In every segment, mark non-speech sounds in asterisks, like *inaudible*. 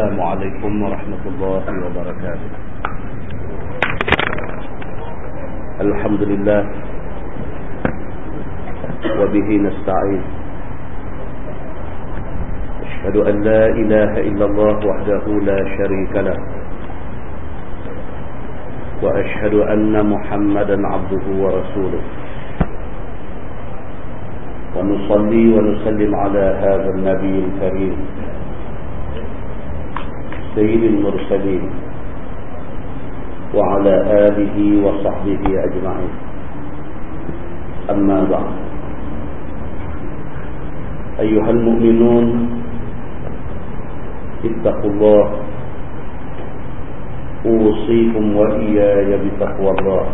السلام عليكم ورحمة الله وبركاته. الحمد لله. وبه نستعين. أشهد أن لا إله إلا الله وحده لا شريك له. وأشهد أن محمدا عبده ورسوله. ونصلي ونسلم على هذا النبي الكريم. سيد المرسلين وعلى آله وصحبه أجمعين. أما بعد. أيها المؤمنون اتقوا الله. أوصيكم وإياي بتقوى الله.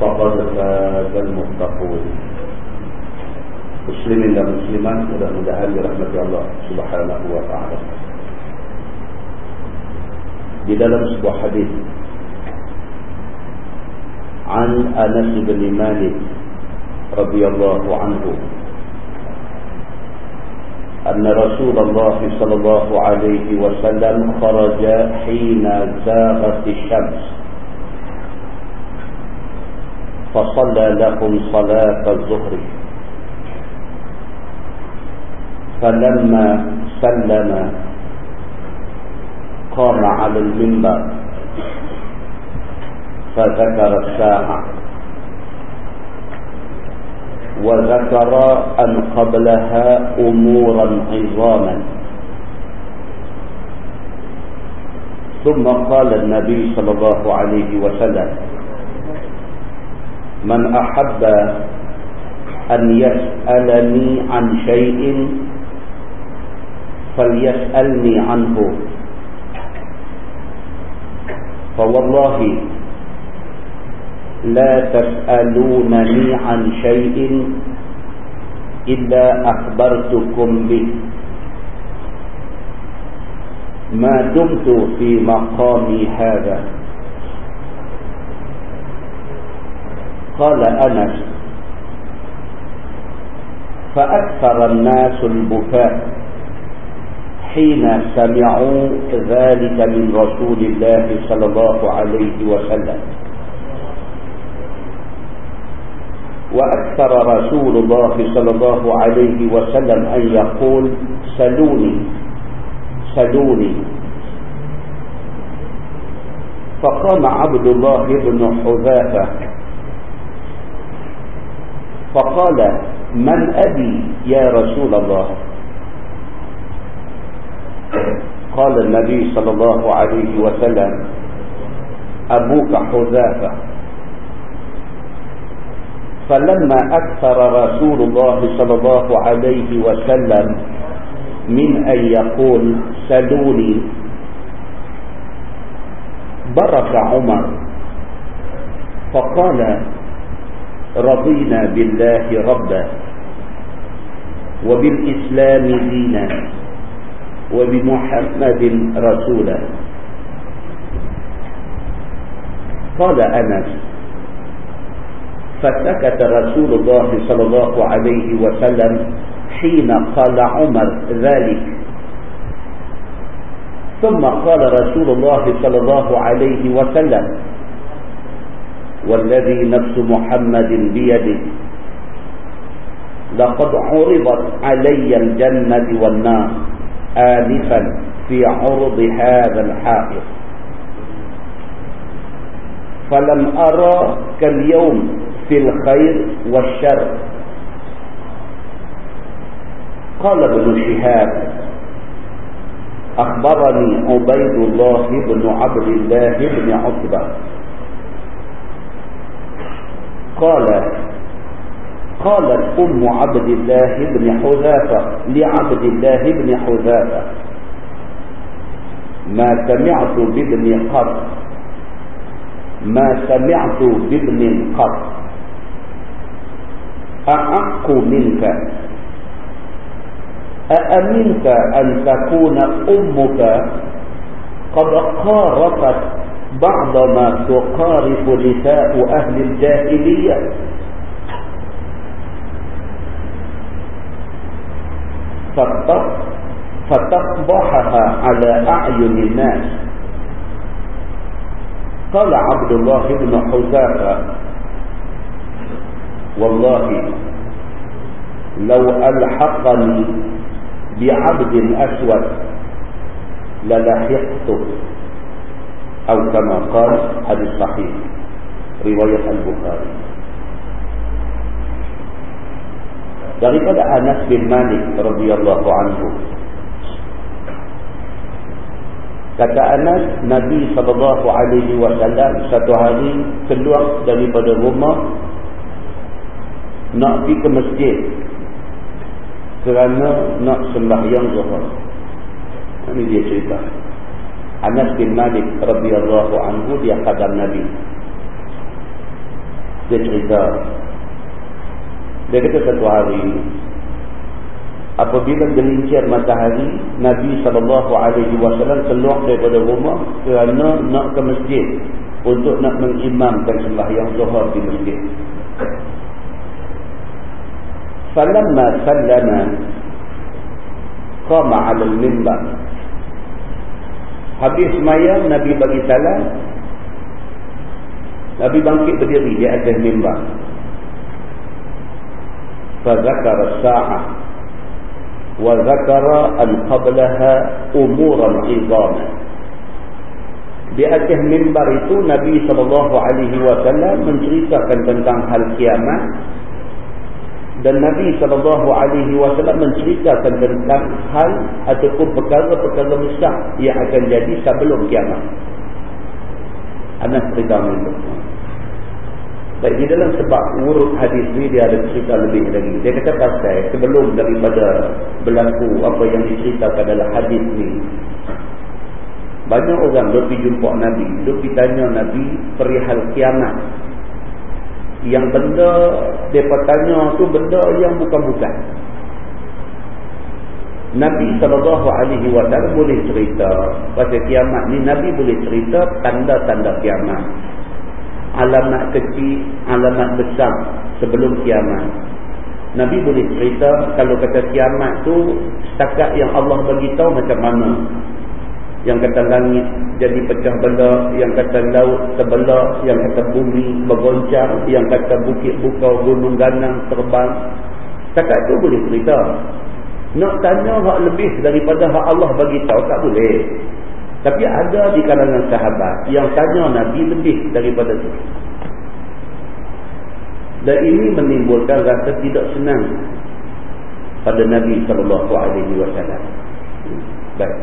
فقد فاز المتقون. muslimin dan muslimat mudah-mudahan Subhanahu wa taala. Di dalam sebuah hadis. An Anas bin Malik radhiyallahu anhu. أن رسول الله صلى الله عليه وسلم خرج حين زاغت الشمس فصلى لهم صلاة الظهر فلما سلم قام على المنبر. فذكر الساعة. وذكر أن قبلها أمورا عظاما. ثم قال النبي صلى الله عليه وسلم من أحب أن يسألني عن شيء فليسألني عنه. فوالله لا تسألونني عن شيء إلا أخبرتكم به. ما دمت في مقامي هذا. قال أنس فأكثر الناس البكاء. حين سمعوا ذلك من رسول الله صلى الله عليه وسلم. وأكثر رسول الله صلى الله عليه وسلم أن يقول سلوني سلوني. فقام عبد الله بن حذافة. فقال من أبي يا رسول الله؟ قال النبي صلى الله عليه وسلم أبوك حذافة. فلما أكثر رسول الله صلى الله عليه وسلم من أن يقول سلوني. برك عمر فقال رضينا بالله ربا وبالإسلام دينا. وبمحمد رسولا قال أنس فسكت رسول الله صلى الله عليه وسلم حين قال عمر ذلك. ثم قال رسول الله صلى الله عليه وسلم والذي نفس محمد بيده لقد عرضت علي الجنة والنار. آنفا في عرض هذا الحائط. فلم أرى كاليوم في الخير والشر. قال ابن شهاب أخبرني عبيد الله بن عبد الله بن عتبة. قال قالت أم عبد الله بن حذافة لعبد الله بن حذافة ما سمعت بابن قط ما سمعت بابن قط أعق منك أأمنت أن تكون أمك؟ قد قارفت بعض ما تقارف نساء أهل الجاهلية. فتقبحها على أعين الناس. قال عبد الله بن حذافة والله لو ألحقني بعبد أسود للحقته أو كما قال هذا الصحيح رواية البخاري. Daripada Anas bin Malik radhiyallahu anhu kata Anas Nabi sallallahu alaihi wasallam satu hari keluar daripada rumah nak pergi ke masjid kerana nak sembahyang zuhur. Ini dia cerita. Anas bin Malik radhiyallahu anhu dia kadang Nabi. Dia cerita. Dia kata satu hari Apabila gelincir matahari Nabi SAW keluar daripada rumah Kerana nak ke masjid Untuk nak mengimamkan sembahyang zuhur di masjid. Falamma sallama Qama alal mimbar Habis maya Nabi bagi salam. Nabi bangkit berdiri di atas mimbar فذكر الساعة وذكر أن قبلها أمورا عظاما di atas mimbar itu Nabi SAW menceritakan tentang hal kiamat dan Nabi SAW menceritakan tentang hal ataupun perkara-perkara besar yang akan jadi sebelum kiamat. Anas cerita itu. Baik, di dalam sebab urut hadis ni dia ada cerita lebih lagi. Dia kata pasal sebelum daripada berlaku apa yang diceritakan dalam hadis ni. Banyak orang lebih jumpa Nabi. Lebih tanya Nabi perihal kiamat yang benda mereka tanya tu benda yang bukan-bukan Nabi SAW boleh cerita pasal kiamat ni Nabi boleh cerita tanda-tanda kiamat alamat kecil alamat besar sebelum kiamat Nabi boleh cerita kalau kata kiamat tu setakat yang Allah bagi tahu macam mana yang kata langit jadi pecah belah, yang kata laut terbelah, yang kata bumi bergoncang, yang kata bukit bukau gunung ganang terbang. Cakap tu boleh cerita. Nak tanya hak lebih daripada hak Allah bagi tahu tak boleh. Tapi ada di kalangan sahabat yang tanya Nabi lebih daripada itu. Dan ini menimbulkan rasa tidak senang pada Nabi sallallahu alaihi wasallam. Baik.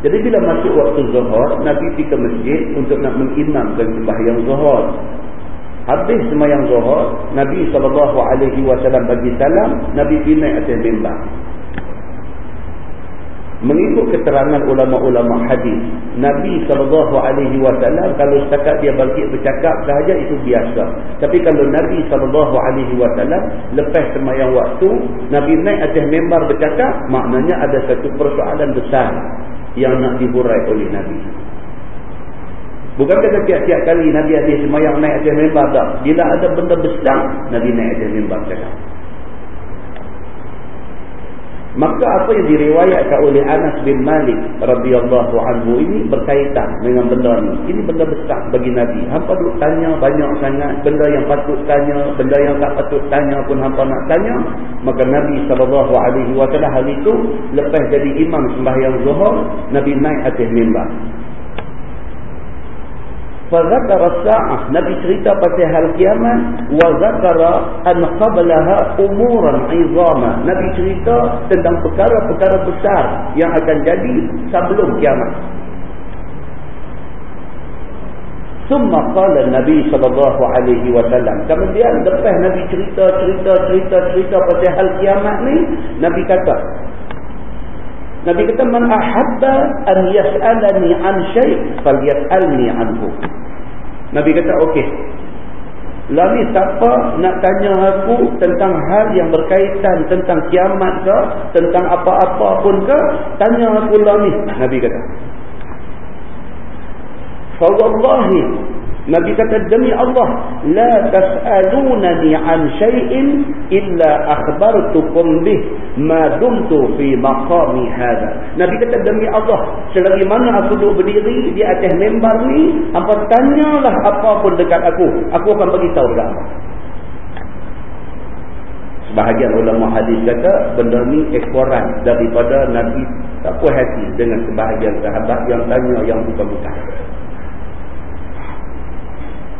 Jadi bila masuk waktu zuhur, Nabi pergi ke masjid untuk nak mengimamkan sembahyang zuhur. Habis sembahyang zuhur, Nabi SAW bagi salam, Nabi pergi naik atas mimbar. Mengikut keterangan ulama-ulama hadis, Nabi SAW kalau setakat dia bangkit bercakap sahaja itu biasa. Tapi kalau Nabi SAW lepas semayang waktu, Nabi naik atas mimbar bercakap, maknanya ada satu persoalan besar yang nak dihurai oleh Nabi. Bukan kata tiap-tiap kali Nabi ada semayang naik atas mimbar tak. Bila ada benda besar, Nabi naik atas mimbar cakap. Maka apa yang diriwayatkan oleh Anas bin Malik radhiyallahu anhu ini berkaitan dengan benda ni. Ini benda besar bagi Nabi. Hampa duk tanya banyak sangat benda yang patut tanya, benda yang tak patut tanya pun hampa nak tanya. Maka Nabi wasallam hari itu lepas jadi imam sembahyang Zuhur, Nabi naik atas mimbar. Sa'ah. Nabi cerita pasal hal kiamat. Wazakara an qablaha umuran izama. Nabi cerita tentang perkara-perkara besar yang akan jadi sebelum kiamat. Summa qala Nabi sallallahu alaihi wasallam. Kemudian lepas Nabi cerita cerita cerita cerita pasal hal kiamat ni, Nabi kata Nabi kata man ahabba an yas'alani an syai' falyas'alni anhu. Nabi kata okey. Lami siapa nak tanya aku tentang hal yang berkaitan tentang kiamat ke, tentang apa-apa pun ke, tanya aku lami. Nabi kata. Fa wallahi Nabi kata demi Allah la tas'alunani an syai'in illa akhbartukum bih ma dumtu fi maqami hadha. Nabi kata demi Allah selagi mana aku duduk berdiri di atas mimbar ni, apa tanyalah apa pun dekat aku, aku akan bagi tahu apa. Sebahagian ulama hadis kata benda ni ekoran daripada Nabi tak puas hati dengan sebahagian sahabat yang tanya yang bukan-bukan.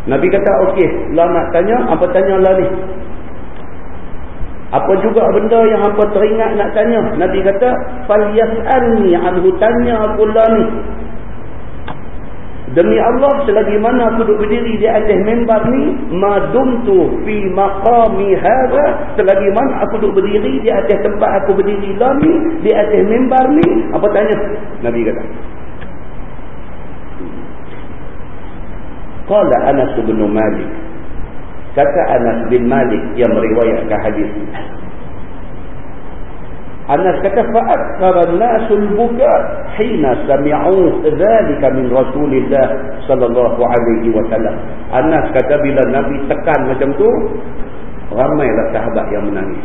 Nabi kata okey, lah nak tanya, apa tanya lah ni? Apa juga benda yang apa teringat nak tanya? Nabi kata, anhu tanya aku lah ni. Demi Allah selagi mana aku duduk berdiri di atas mimbar ni, dumtu fi maqami hadha, selagi mana aku duduk berdiri di atas tempat aku berdiri lah ni, di atas mimbar ni, apa tanya? Nabi kata, Qala Anas bin Malik. Kata Anas bin Malik yang meriwayatkan hadis Anas kata fa'akthara an-nasul buka hina sami'u dhalika min Rasulillah sallallahu alaihi wasallam. Anas kata bila Nabi tekan macam tu ramailah sahabat yang menangis.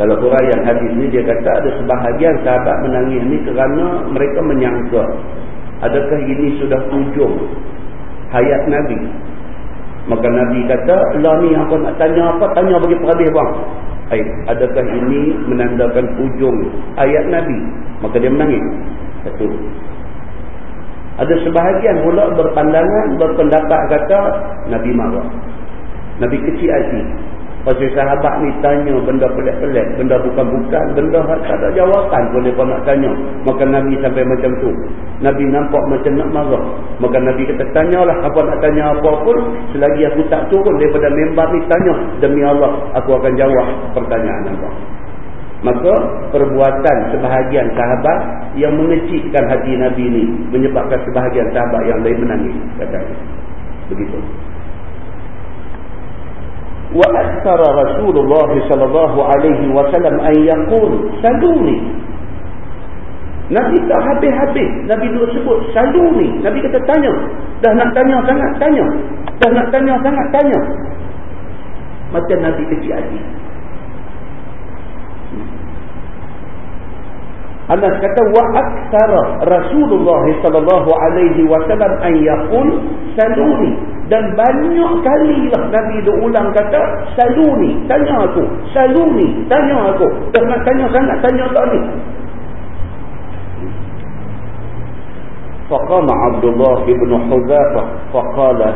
Kalau yang hadis ni dia kata ada sebahagian sahabat menangis ni kerana mereka menyangka Adakah ini sudah ujung hayat Nabi? Maka Nabi kata, lah ni apa nak tanya apa? Tanya bagi perhabis bang. Hai, adakah ini menandakan ujung ayat Nabi? Maka dia menangis. Satu. Ada sebahagian pula berpandangan, berpendapat kata Nabi marah. Nabi kecil hati. Pasal sahabat ni tanya benda pelik-pelik, benda bukan-bukan, benda tak ada jawapan pun nak tanya. Maka Nabi sampai macam tu. Nabi nampak macam nak marah. Maka Nabi kata, tanyalah apa nak tanya apa pun. Selagi aku tak turun daripada member ni, tanya. Demi Allah, aku akan jawab pertanyaan apa. Maka perbuatan sebahagian sahabat yang mengecikkan hati Nabi ni menyebabkan sebahagian sahabat yang lain menangis. Katanya. Begitu. وأكثر رسول الله صلى الله عليه وسلم أن يقول سلوني Nabi tak habis-habis. Nabi dulu sebut, saluni. Nabi kata tanya. Dah nak tanya sangat, tanya. Dah nak tanya sangat, tanya. Macam Nabi kecil hati. Anas kata wa aktsara Rasulullah sallallahu alaihi wasallam an yaqul saluni dan banyak kali lah Nabi dia ulang kata saluni tanya aku. Saluni tanya aku. Dah nak tanya sangat tanya tak ni? Faqama Abdullah bin Hudzafah faqala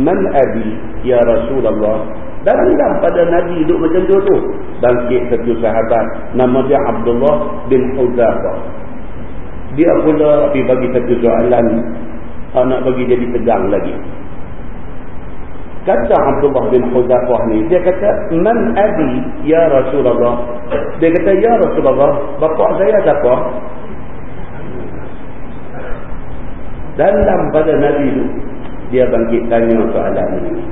man abi ya Rasulullah? Dalam pada Nabi duduk macam tu tu. Bangkit satu sahabat nama dia Abdullah bin Hudzafah dia pula pergi bagi satu soalan. Nak bagi jadi tegang lagi Kata Abdullah bin Huzafah ni, dia kata, Man abi ya Rasulullah. Dia kata, Ya Rasulullah, bapak saya siapa? Dalam pada Nabi tu, dia bangkit tanya soalan ini.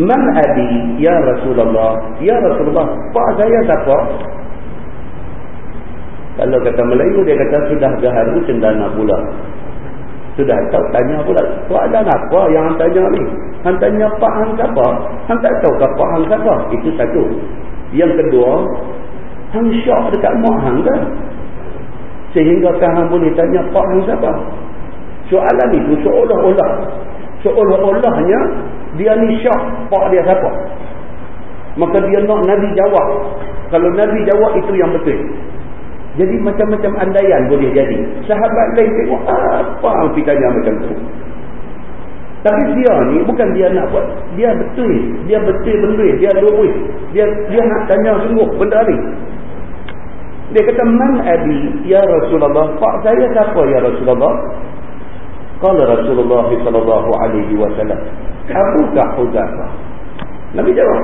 Man abi ya Rasulullah. Ya Rasulullah, bapak saya siapa? Kalau kata Melayu, dia kata, sudah gaharu cendana pula. Sudah tahu tanya pula. Soalan apa yang hang tanya ni? Hang tanya Pak Hang siapa? Hang tak tahu ke Pak Hang siapa? Itu satu. Yang kedua, Hang syok dekat Mak Hang kan? Sehingga Hang boleh tanya Pak Hang siapa? Soalan itu seolah-olah. Seolah-olahnya dia ni syok Pak dia siapa? Maka dia nak Nabi jawab. Kalau Nabi jawab itu yang betul. Jadi macam-macam andaian boleh jadi. Sahabat lain tengok apa yang kita tanya macam tu. Tapi dia ni bukan dia nak buat. Dia betul. Dia betul benda. Dia lurus. Dia dia nak tanya sungguh benda ni. Dia kata, Man abi ya Rasulullah. Pak saya siapa ya Rasulullah? Kala Rasulullah sallallahu alaihi wasallam. Abu Kahudafah. Nabi jawab.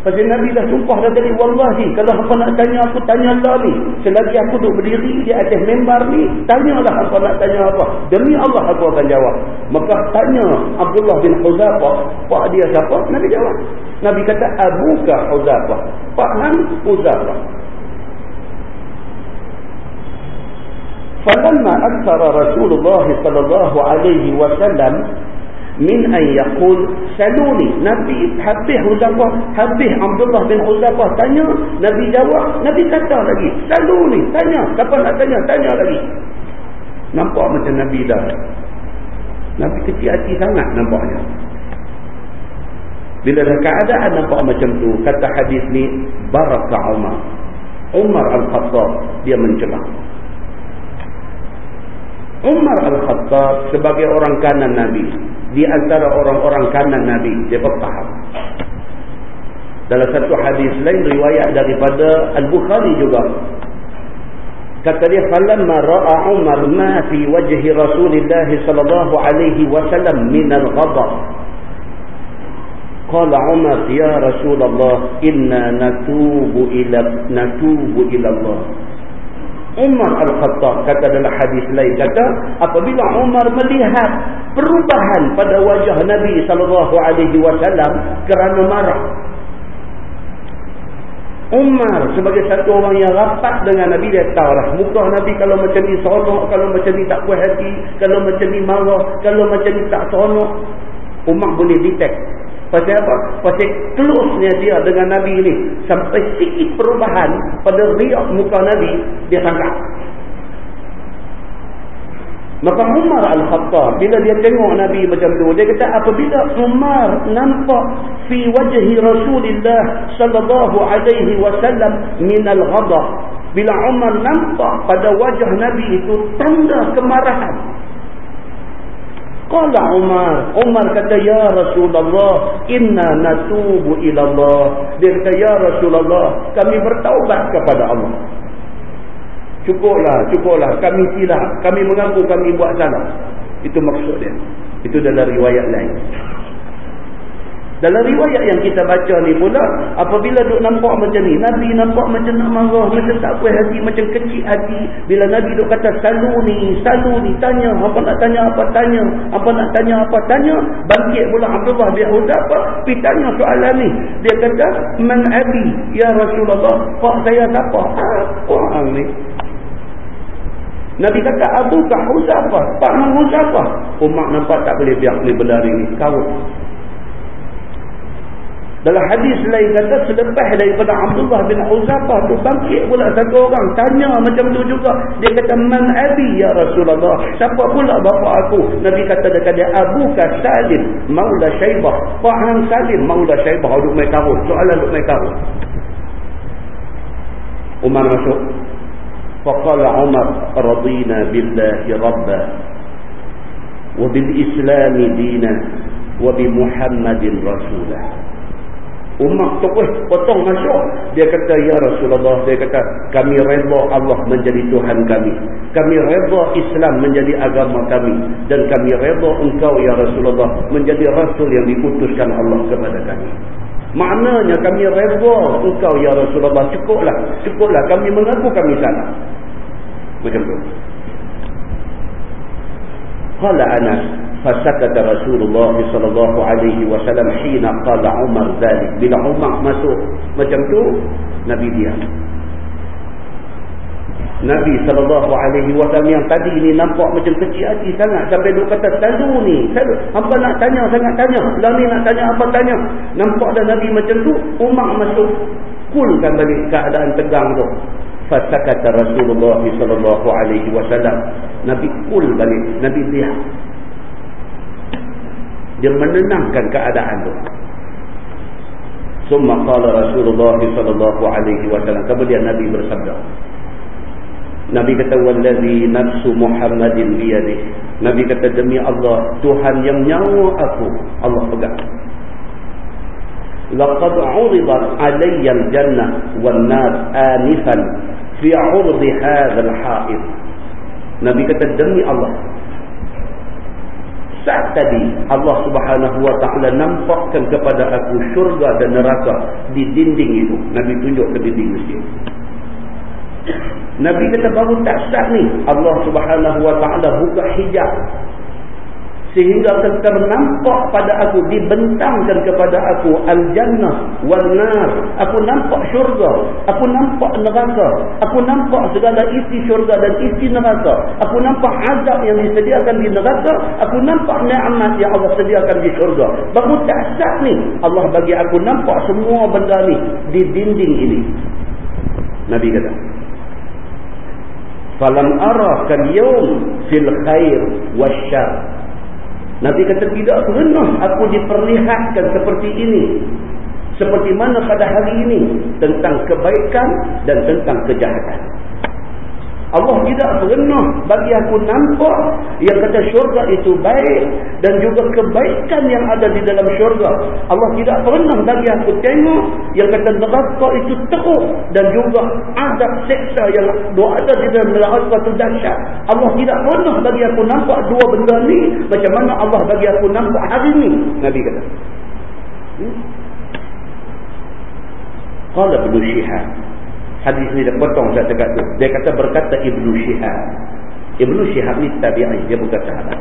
Pasal Nabi dah sumpah dah tadi, Wallahi, kalau apa nak tanya aku, tanya Allah ni. Selagi aku duduk berdiri di atas membar ni, tanyalah apa nak tanya apa. Demi Allah aku akan jawab. Maka tanya Abdullah bin Huzafah, Pak dia siapa? Nabi jawab. Nabi kata, Abuka Huzafah. Pak Han Huzafah. falamma aktsara Rasulullah sallallahu alaihi wasallam min an yaqul saluni. Nabi habis Huzaifah habis Abdullah bin Huzaifah tanya nabi jawab nabi kata lagi saluni tanya siapa nak tanya tanya lagi. Nampak macam nabi dah. Nabi kecil hati sangat nampaknya. Bila dah keadaan nampak macam tu kata hadis ni baraka Umar. Umar Al-Khattab dia mencelah Umar Al-Khattab sebagai orang kanan Nabi di antara orang-orang kanan Nabi dia faham. Dalam satu hadis lain riwayat daripada Al-Bukhari juga. Kata dia falamma ra'a Umar ma fi wajhi Rasulillah sallallahu alaihi wasallam min al-ghadab qala Umar ya Rasulullah inna natubu ila natubu ila Allah Umar Al-Khattab kata dalam hadis lain kata apabila Umar melihat perubahan pada wajah Nabi sallallahu alaihi wasallam kerana marah Umar sebagai satu orang yang rapat dengan Nabi dia tahu lah muka Nabi kalau macam ni seronok kalau macam ni tak puas hati kalau macam ni marah kalau macam ni tak seronok Umar boleh detect Pasal apa? Pasal close-nya dia dengan Nabi ni. Sampai sikit perubahan pada riak muka Nabi, dia sangka. Maka Umar Al-Khattab, bila dia tengok Nabi macam tu, dia kata apabila Umar nampak fi wajhi Rasulullah sallallahu alaihi wasallam min al-ghadab, bila Umar nampak pada wajah Nabi itu tanda kemarahan, Qala Umar, Umar kata ya Rasulullah, inna natubu ila Allah. Dia kata ya Rasulullah, kami bertaubat kepada Allah. Cukuplah, cukuplah, kami silap, kami mengaku kami buat salah. Itu maksud dia. Itu dalam riwayat lain. Dalam riwayat yang kita baca ni pula, apabila duk nampak macam ni, Nabi nampak macam nak marah, macam tak puas hati, macam kecil hati. Bila Nabi duk kata, salu ni, salu ni, tanya, apa nak tanya, apa tanya, apa nak tanya, apa tanya. Bangkit pula Abdullah bin apa? pergi tanya soalan ni. Dia kata, man abi, ya Rasulullah, pak saya siapa? Apa orang ni? Nabi kata, Abu kah Huzafah? Pak Man Huzafah? Umar nampak tak boleh biar ni berlari ni. Kau dalam hadis lain kata selepas daripada Abdullah bin Uzafah tu bangkit pula satu orang tanya macam tu juga. Dia kata man abi ya Rasulullah. Siapa pula bapa aku? Nabi kata dekat dia Abu Salim Maula Syaibah. Hang Salim Maula Syaibah duduk mai karut. Soalan duduk mai karut. Umar masuk. Faqala Umar radina billahi rabba wa bil islam dina wa bi Muhammadin rasulah. Umar terus potong masuk. Dia kata, Ya Rasulullah, dia kata, kami reda Allah menjadi Tuhan kami. Kami reda Islam menjadi agama kami. Dan kami reda engkau, Ya Rasulullah, menjadi Rasul yang diputuskan Allah kepada kami. Maknanya kami reda engkau, Ya Rasulullah. Cukuplah, cukuplah. Kami mengaku kami salah. Macam tu. Kala Anas, فسكت رسول الله صلى الله عليه وسلم حين قال عمر ذلك bila Umar masuk macam tu Nabi diam Nabi sallallahu alaihi wasallam yang tadi ni nampak macam kecil hati sangat sampai dia kata selalu ni selalu apa nak tanya sangat tanya lah ni nak tanya apa tanya nampak dah Nabi macam tu Umar masuk kulkan balik keadaan tegang tu fasakata Rasulullah sallallahu alaihi wasallam Nabi kul balik Nabi lihat dia menenangkan keadaan itu summa qala Rasulullah sallallahu alaihi wasallam kemudian Nabi bersabda Nabi kata wallazi nafsu Muhammadin biyadihi Nabi kata demi Allah Tuhan yang nyawa aku Allah pegang. Laqad 'uridat 'alayya al-jannah wan-nar anifan fi 'urdi hadzal ha'id. Nabi kata demi Allah saat tadi Allah subhanahu wa ta'ala nampakkan kepada aku syurga dan neraka di dinding itu. Nabi tunjuk ke dinding masjid. Nabi kata baru tak saat ni Allah subhanahu wa ta'ala buka hijab. Sehingga ternampak pada aku dibentangkan kepada aku al-jannah wal-nar aku nampak syurga aku nampak neraka aku nampak segala isi syurga dan isi neraka. Aku nampak azab yang disediakan di neraka aku nampak nikmat yang Allah sediakan di syurga. Baru sah ni? Allah bagi aku nampak semua benda ni di dinding ini. Nabi kata falam araka al-yawm fil khair wasyarr Nabi kata tidak pernah aku diperlihatkan seperti ini. Seperti mana pada hari ini. Tentang kebaikan dan tentang kejahatan. Allah tidak pernah bagi aku nampak yang kata syurga itu baik dan juga kebaikan yang ada di dalam syurga. Allah tidak pernah bagi aku tengok yang kata neraka itu teruk dan juga azab seksa yang ada di dalam neraka itu dahsyat. Allah tidak pernah bagi aku nampak dua benda ni macam mana Allah bagi aku nampak hari ini. Nabi kata. Hmm? Qala Ibn Shihab Hadis ni dia potong saya dekat tu. Dia kata berkata Ibnu Syihab. Ibnu Syihab ni tabi'i, dia bukan sahabat.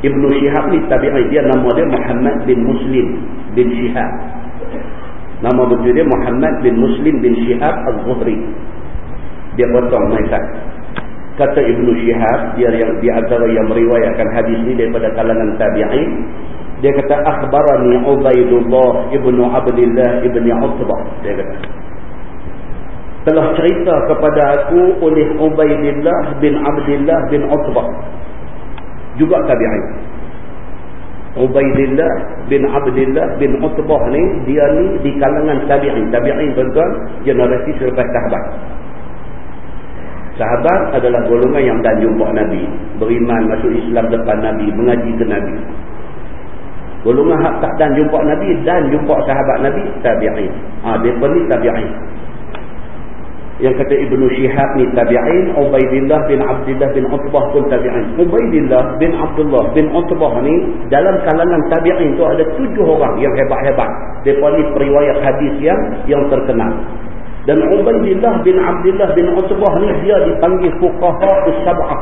Ibnu Syihab ni tabi'i, dia nama dia Muhammad bin Muslim bin Syihab. Nama betul dia Muhammad bin Muslim bin Syihab Al-Zuhri. Dia potong mereka. Kata Ibnu Syihab, dia yang di antara yang meriwayatkan hadis ni daripada kalangan tabi'i, dia kata akhbarani Ubaidullah ibnu Abdullah ibni Utbah. Dia kata telah cerita kepada aku oleh Ubaidillah bin Abdullah bin Utbah. Juga tabi'in. Ubaidillah bin Abdullah bin Utbah ni dia ni di kalangan tabi'in. Tabi'in tuan-tuan generasi selepas sahabat. Sahabat adalah golongan yang dah jumpa Nabi, beriman masuk Islam depan Nabi, mengaji ke Nabi. Golongan hak dan jumpa Nabi dan jumpa sahabat Nabi tabi'in. Ha, depa ni tabi'in. Yang kata Ibnu Syihab ni tabi'in, Ubaidillah bin Abdullah bin Utbah pun tabi'in. Ubaidillah bin Abdullah bin Utbah ni dalam kalangan tabi'in tu ada tujuh orang yang hebat-hebat. Depa ni periwayat hadis yang yang terkenal. Dan Ubaidillah bin Abdullah bin Utbah ni dia dipanggil fuqaha as-sab'ah.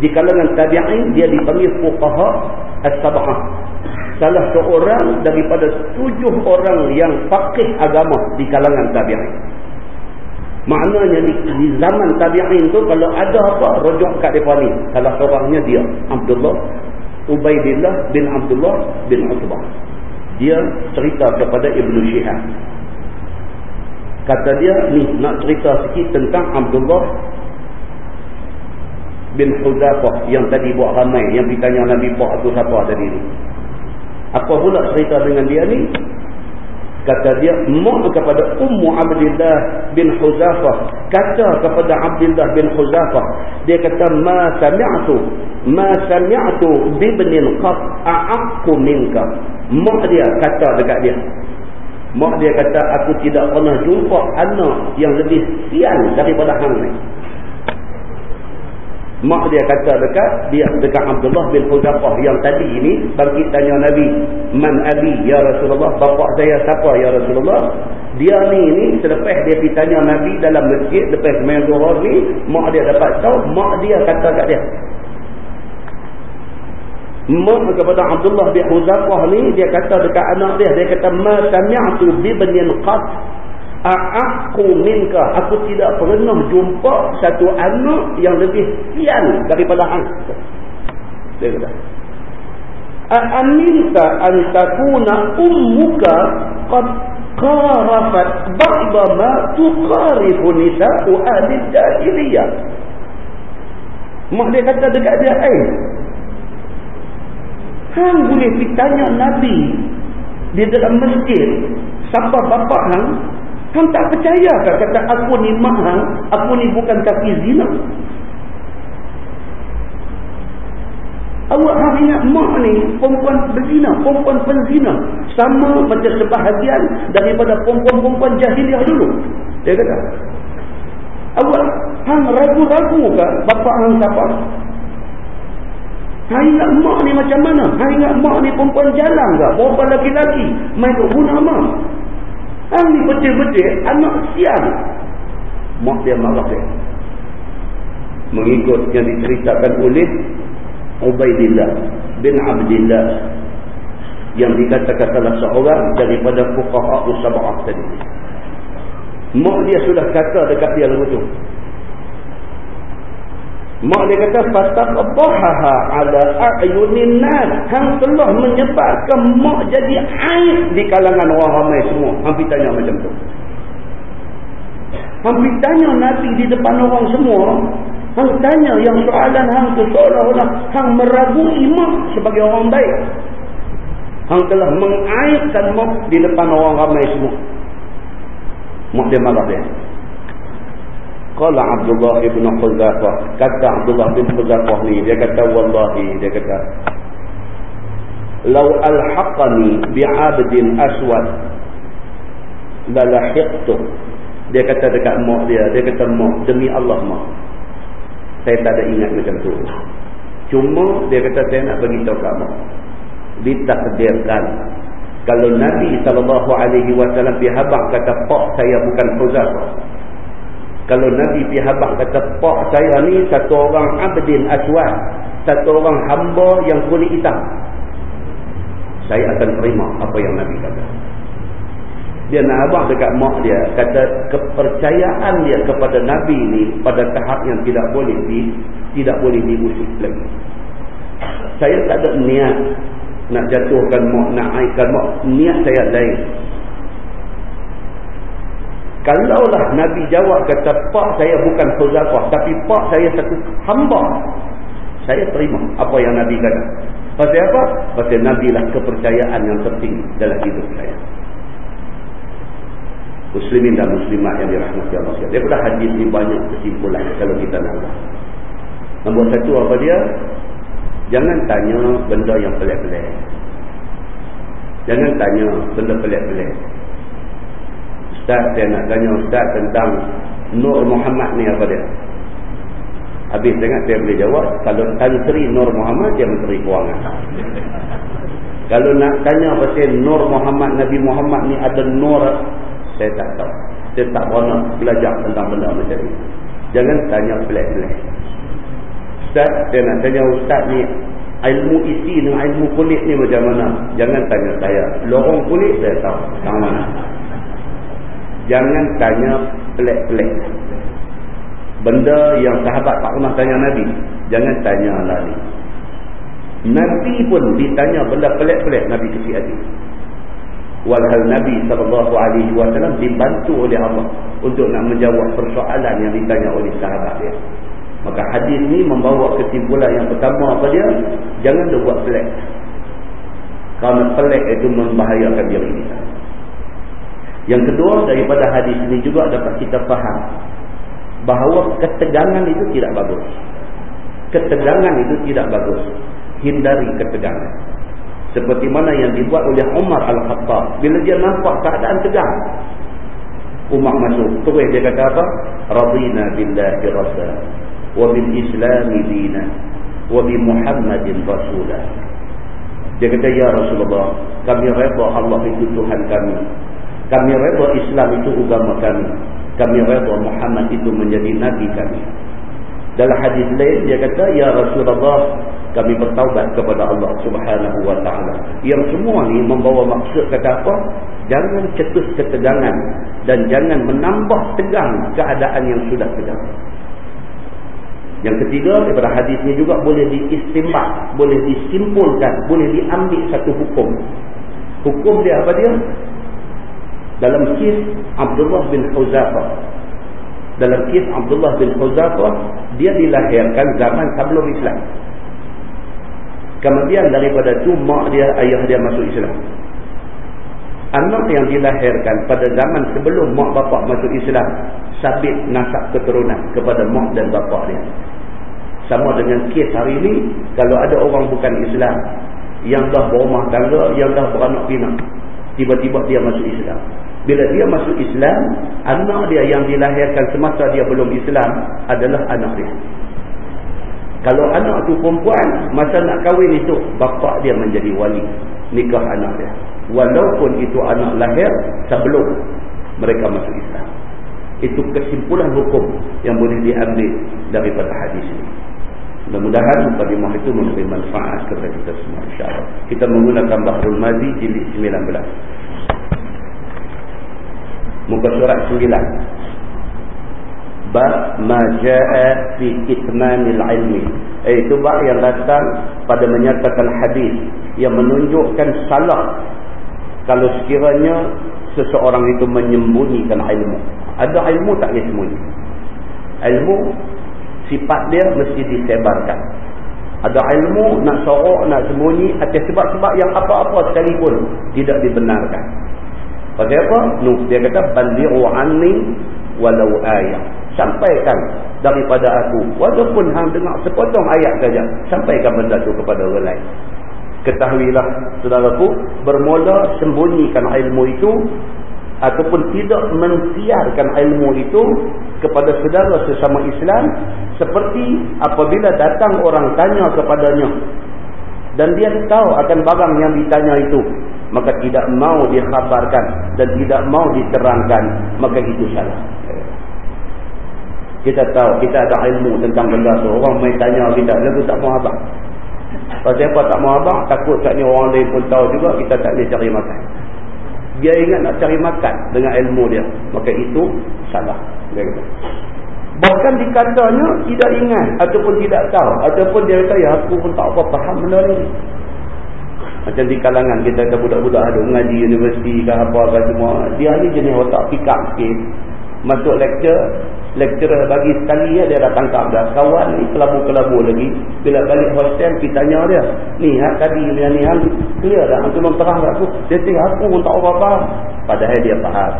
Di kalangan tabi'in dia dipanggil fuqaha as-sab'ah salah seorang daripada tujuh orang yang fakih agama di kalangan tabi'in. Maknanya di, di zaman tabi'in tu kalau ada apa rujuk kat depa ni. Salah seorangnya dia Abdullah Ubaidillah bin Abdullah bin Utbah. Dia cerita kepada Ibnu Syihab. Kata dia ni nak cerita sikit tentang Abdullah bin Huzafah yang tadi buat ramai yang ditanya Nabi Pak tu siapa tadi ni. Apa pula cerita dengan dia ni? Kata dia, mak kepada Ummu Abdullah bin Huzafah. Kata kepada Abdullah bin Huzafah. Dia kata, Ma sami'atu, ma sami'atu bibnin qat a'akku minka. Mak dia kata dekat dia. Mak dia kata, aku tidak pernah jumpa anak yang lebih sian daripada hang ni. Mak dia kata dekat dia dekat Abdullah bin Huzafah yang tadi ini bangkit tanya Nabi, "Man abi ya Rasulullah? Bapa saya siapa ya Rasulullah?" Dia ni ni selepas dia pergi tanya Nabi dalam masjid lepas sembahyang Zuhur ni, mak dia dapat tahu, mak dia kata kat dia. Mak kepada Abdullah bin Huzafah ni dia kata dekat anak dia, dia kata, "Ma sami'tu bi banin qat Aku minka. Aku tidak pernah jumpa Satu anak yang lebih Sian daripada hang Dia kata Aminta antakuna ummuka Qad qarafat Ba'ba ma tuqarifu nisa'u ahli jahiliyah Mak dia kata dekat dia Eh Hang boleh pergi tanya Nabi Di dalam masjid Siapa bapak hang Hang tak percaya ke kata aku ni mak hang, aku ni bukan kaki zina. Awak hang ingat mak ni perempuan berzina, perempuan penzina. Sama macam sebahagian daripada perempuan-perempuan jahiliah dulu. Dia kata. Awak hang ragu-ragu ke bapa hang siapa? Hang ingat mak ni macam mana? Hang ingat mak ni perempuan jalan ke? Berapa laki-laki? Main guna mak. Hang ni betul-betul anak siang. Mak dia marah dia. Mengikut yang diceritakan oleh Ubaidillah bin Abdillah yang dikatakan salah seorang daripada fuqaha usabah tadi. Mak dia sudah kata dekat dia lagu tu. Mak dia kata fataqabaha ala a'yunin nas. Hang telah menyebabkan mak jadi aib di kalangan orang ramai semua. Hampir tanya macam tu. Hampir tanya Nabi di depan orang semua. Hang tanya yang soalan hang tu seolah-olah hang meragui mak sebagai orang baik. Hang telah mengaibkan mak di depan orang ramai semua. Mak dia marah dia. Qala Abdullah ibn Khuzafah. Kata Abdullah bin Khuzafah ni. Dia kata, Wallahi. Dia kata, Lau alhaqani bi'abdin aswad. Lalahiqtu. Dia kata dekat mak dia. Dia kata, mak. Demi Allah, mak. Saya tak ada ingat macam tu. Cuma, dia kata, saya nak beritahu kat mak. Ditakdirkan. Kalau Nabi SAW habang kata, Pak saya bukan Khuzafah. Kalau Nabi Pihabak kata, Pak saya ni satu orang abdin aswad. Satu orang hamba yang kulit hitam. Saya akan terima apa yang Nabi kata. Dia nak abang dekat mak dia. Kata kepercayaan dia kepada Nabi ni pada tahap yang tidak boleh di tidak boleh diusik lagi. Saya tak ada niat nak jatuhkan mak, nak aibkan mak. Niat saya lain. Kalaulah Nabi jawab kata pak saya bukan khuzafah tapi pak saya satu hamba. Saya terima apa yang Nabi kata. Pasal apa? Pasal Nabi lah kepercayaan yang tertinggi dalam hidup saya. Muslimin dan muslimat yang dirahmati Allah sekalian. Daripada hadis ini banyak kesimpulan kalau kita nak. Nombor satu apa dia? Jangan tanya benda yang pelik-pelik. Jangan tanya benda pelik-pelik. Ustaz saya nak tanya Ustaz tentang Nur Muhammad ni apa dia? Habis dengar saya boleh jawab. Kalau Tantri Nur Muhammad dia Menteri Kewangan. Kalau nak tanya pasal Nur Muhammad, Nabi Muhammad ni ada Nur. Saya tak tahu. Saya tak pernah belajar tentang benda macam ni. Jangan tanya pelik-pelik. Ustaz, saya nak tanya Ustaz ni ilmu isi dengan ilmu kulit ni macam mana? Jangan tanya saya. Lorong kulit saya tahu. Yang mana? Jangan tanya pelik-pelik. Benda yang sahabat tak pernah tanya Nabi. Jangan tanya lagi. Nabi pun ditanya benda pelik-pelik. Nabi kecil hati. Walhal Nabi SAW dibantu oleh Allah. Untuk nak menjawab persoalan yang ditanya oleh sahabat dia. Maka hadis ni membawa kesimpulan yang pertama apa dia? Jangan dia buat pelik. Kerana pelik itu membahayakan diri kita. Yang kedua daripada hadis ini juga dapat kita faham bahawa ketegangan itu tidak bagus. Ketegangan itu tidak bagus. Hindari ketegangan. Seperti mana yang dibuat oleh Umar Al-Khattab. Bila dia nampak keadaan tegang. Umar masuk. Terus dia kata apa? Radina billahi rasa. Wa bil islami dina. Wa bi Muhammadin rasulah. Dia kata, Ya Rasulullah. Kami reda Allah itu Tuhan kami. Kami reda Islam itu agama kami. Kami reda Muhammad itu menjadi nabi kami. Dalam hadis lain dia kata ya Rasulullah kami bertaubat kepada Allah Subhanahu wa taala. Yang semua ni membawa maksud kata apa? Jangan cetus ketegangan dan jangan menambah tegang keadaan yang sudah tegang. Yang ketiga daripada hadis ni juga boleh diistimbat, boleh disimpulkan, boleh diambil satu hukum. Hukum dia apa dia? Dalam kes Abdullah bin Huzafah. Dalam kes Abdullah bin Huzafah dia dilahirkan zaman sebelum Islam. Kemudian daripada itu mak dia ayah dia masuk Islam. Anak yang dilahirkan pada zaman sebelum mak bapak masuk Islam sabit nasab keturunan kepada mak dan bapak dia. Sama dengan kes hari ini kalau ada orang bukan Islam yang dah berumah tangga yang dah beranak pinak tiba-tiba dia masuk Islam bila dia masuk Islam, anak dia yang dilahirkan semasa dia belum Islam adalah anak dia. Kalau anak tu perempuan, masa nak kahwin itu, bapa dia menjadi wali nikah anak dia. Walaupun itu anak lahir sebelum mereka masuk Islam. Itu kesimpulan hukum yang boleh diambil daripada hadis ini. Mudah-mudahan mukadimah itu memberi manfaat kepada kita semua insyaAllah. Kita menggunakan Bahrul Mazi jilid 19. Muka surat 9. Bab ma ja'a fi kitmanil ilmi. Eh, itu bab yang datang pada menyatakan hadis yang menunjukkan salah kalau sekiranya seseorang itu menyembunyikan ilmu. Ada ilmu tak boleh sembunyi. Ilmu sifat dia mesti disebarkan. Ada ilmu nak sorok, nak sembunyi atas sebab-sebab yang apa-apa sekalipun tidak dibenarkan. Pasal apa? Dia kata balighu anni walau ayat. Sampaikan daripada aku walaupun hang dengar sepotong ayat saja, sampaikan benda itu kepada orang lain. Ketahuilah saudaraku, bermula sembunyikan ilmu itu ataupun tidak mensiarkan ilmu itu kepada saudara sesama Islam seperti apabila datang orang tanya kepadanya dan dia tahu akan barang yang ditanya itu maka tidak mau dikhabarkan dan tidak mau diterangkan maka itu salah. Kita tahu kita ada ilmu tentang benda tu. Orang main tanya kita lagu tak mau abang? Pasal apa tak mau abang? Takut katnya orang lain pun tahu juga kita tak boleh cari makan. Dia ingat nak cari makan dengan ilmu dia maka itu salah. Bahkan dikatanya tidak ingat ataupun tidak tahu ataupun dia kata ya aku pun tak apa faham benda ni macam di kalangan kita ada budak-budak ada mengaji universiti ke apa ke semua dia ni jenis otak pikap sikit. Masuk lecture lecturer bagi sekali ya, dia dah tangkap dah. Kawan ni kelabu-kelabu lagi. Bila balik hostel kita tanya dia ni ha, tadi ni ni hang clear dah tolong terang kat aku. Dia tinggal aku pun tak apa-apa. Padahal dia faham.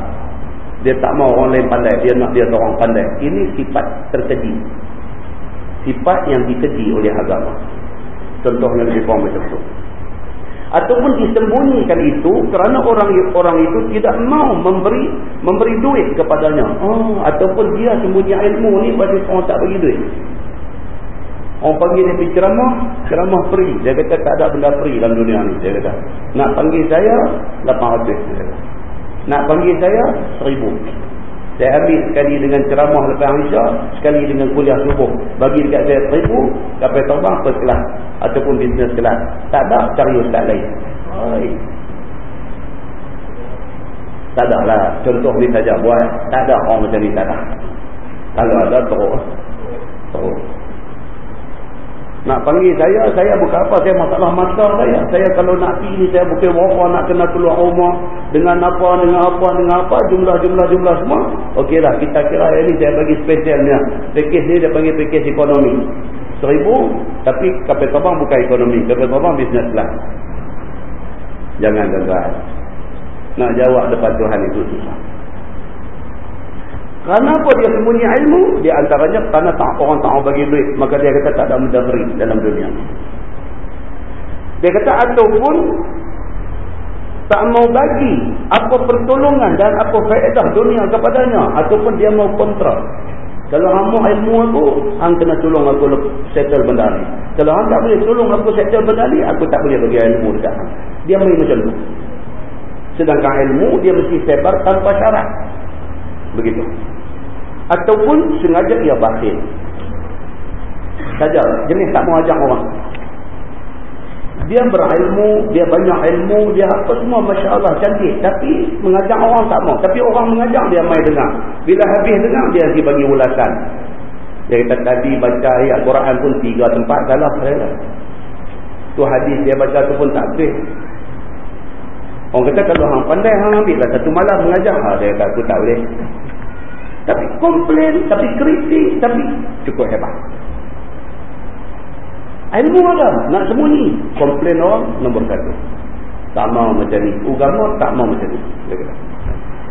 Dia tak mau orang lain pandai. Dia nak dia orang pandai. Ini sifat terkeji. Sifat yang dikeji oleh agama. Contohnya lebih kurang macam tu ataupun disembunyikan itu kerana orang orang itu tidak mau memberi memberi duit kepadanya. Oh ataupun dia sembunyi ilmu ni bagi orang tak bagi duit. Orang panggil dia pergi ceramah ceramah free. Dia kata tak ada benda free dalam dunia ni dia kata. Nak panggil saya 800 nak panggil saya 1000 saya ambil sekali dengan ceramah lepas Isya, sekali dengan kuliah subuh. Bagi dekat saya seribu, kapal terbang first class. Ataupun business class. Tak ada, cari ustaz lain. Hai. Tak ada lah. Contoh ni saja buat. Tak ada orang macam ni, tak ada. Kalau ada, teruk. Teruk. Nak panggil saya, saya bukan apa, saya masalah mata saya. Saya kalau nak pergi saya bukan berapa nak kena keluar rumah. Dengan apa, dengan apa, dengan apa, jumlah-jumlah-jumlah semua. Okeylah, kita kira ini saya bagi spesialnya. Pakej ni dia panggil pakej ekonomi. Seribu, tapi kapal terbang bukan ekonomi. Kapal terbang bisnes lah. Jangan gagal. Nak jawab depan Tuhan itu susah. Kenapa dia sembunyi ilmu? Di antaranya kerana tak orang tak bagi duit. Maka dia kata tak ada mendabri dalam dunia. Dia kata ataupun tak mau bagi apa pertolongan dan apa faedah dunia kepadanya. Ataupun dia mau kontra. Kalau kamu ilmu aku, hang kena tolong aku settle benda ni. Kalau hang tak boleh tolong aku settle benda ni, aku tak boleh bagi ilmu dekat hang. Dia main macam tu. Sedangkan ilmu dia mesti sebar tanpa syarat. Begitu ataupun sengaja ia bakhil. Saja jenis tak mau ajak orang. Dia berilmu dia banyak ilmu dia apa semua Masya Allah cantik. Tapi mengajak orang tak mau. Tapi orang mengajak dia mai dengar. Bila habis dengar dia nanti bagi ulasan. Dia kata tadi baca ayat Quran pun tiga tempat salah saya tu hadis dia baca tu pun tak betul orang kata kalau hang pandai hang ambil lah. Satu malam mengajar ha, dia kata aku tak boleh tapi komplain, tapi kritik, tapi cukup hebat. Ilmu ada, nak sembunyi. Komplain orang, nombor satu. Tak mau macam ni. Ugama tak mau macam ni.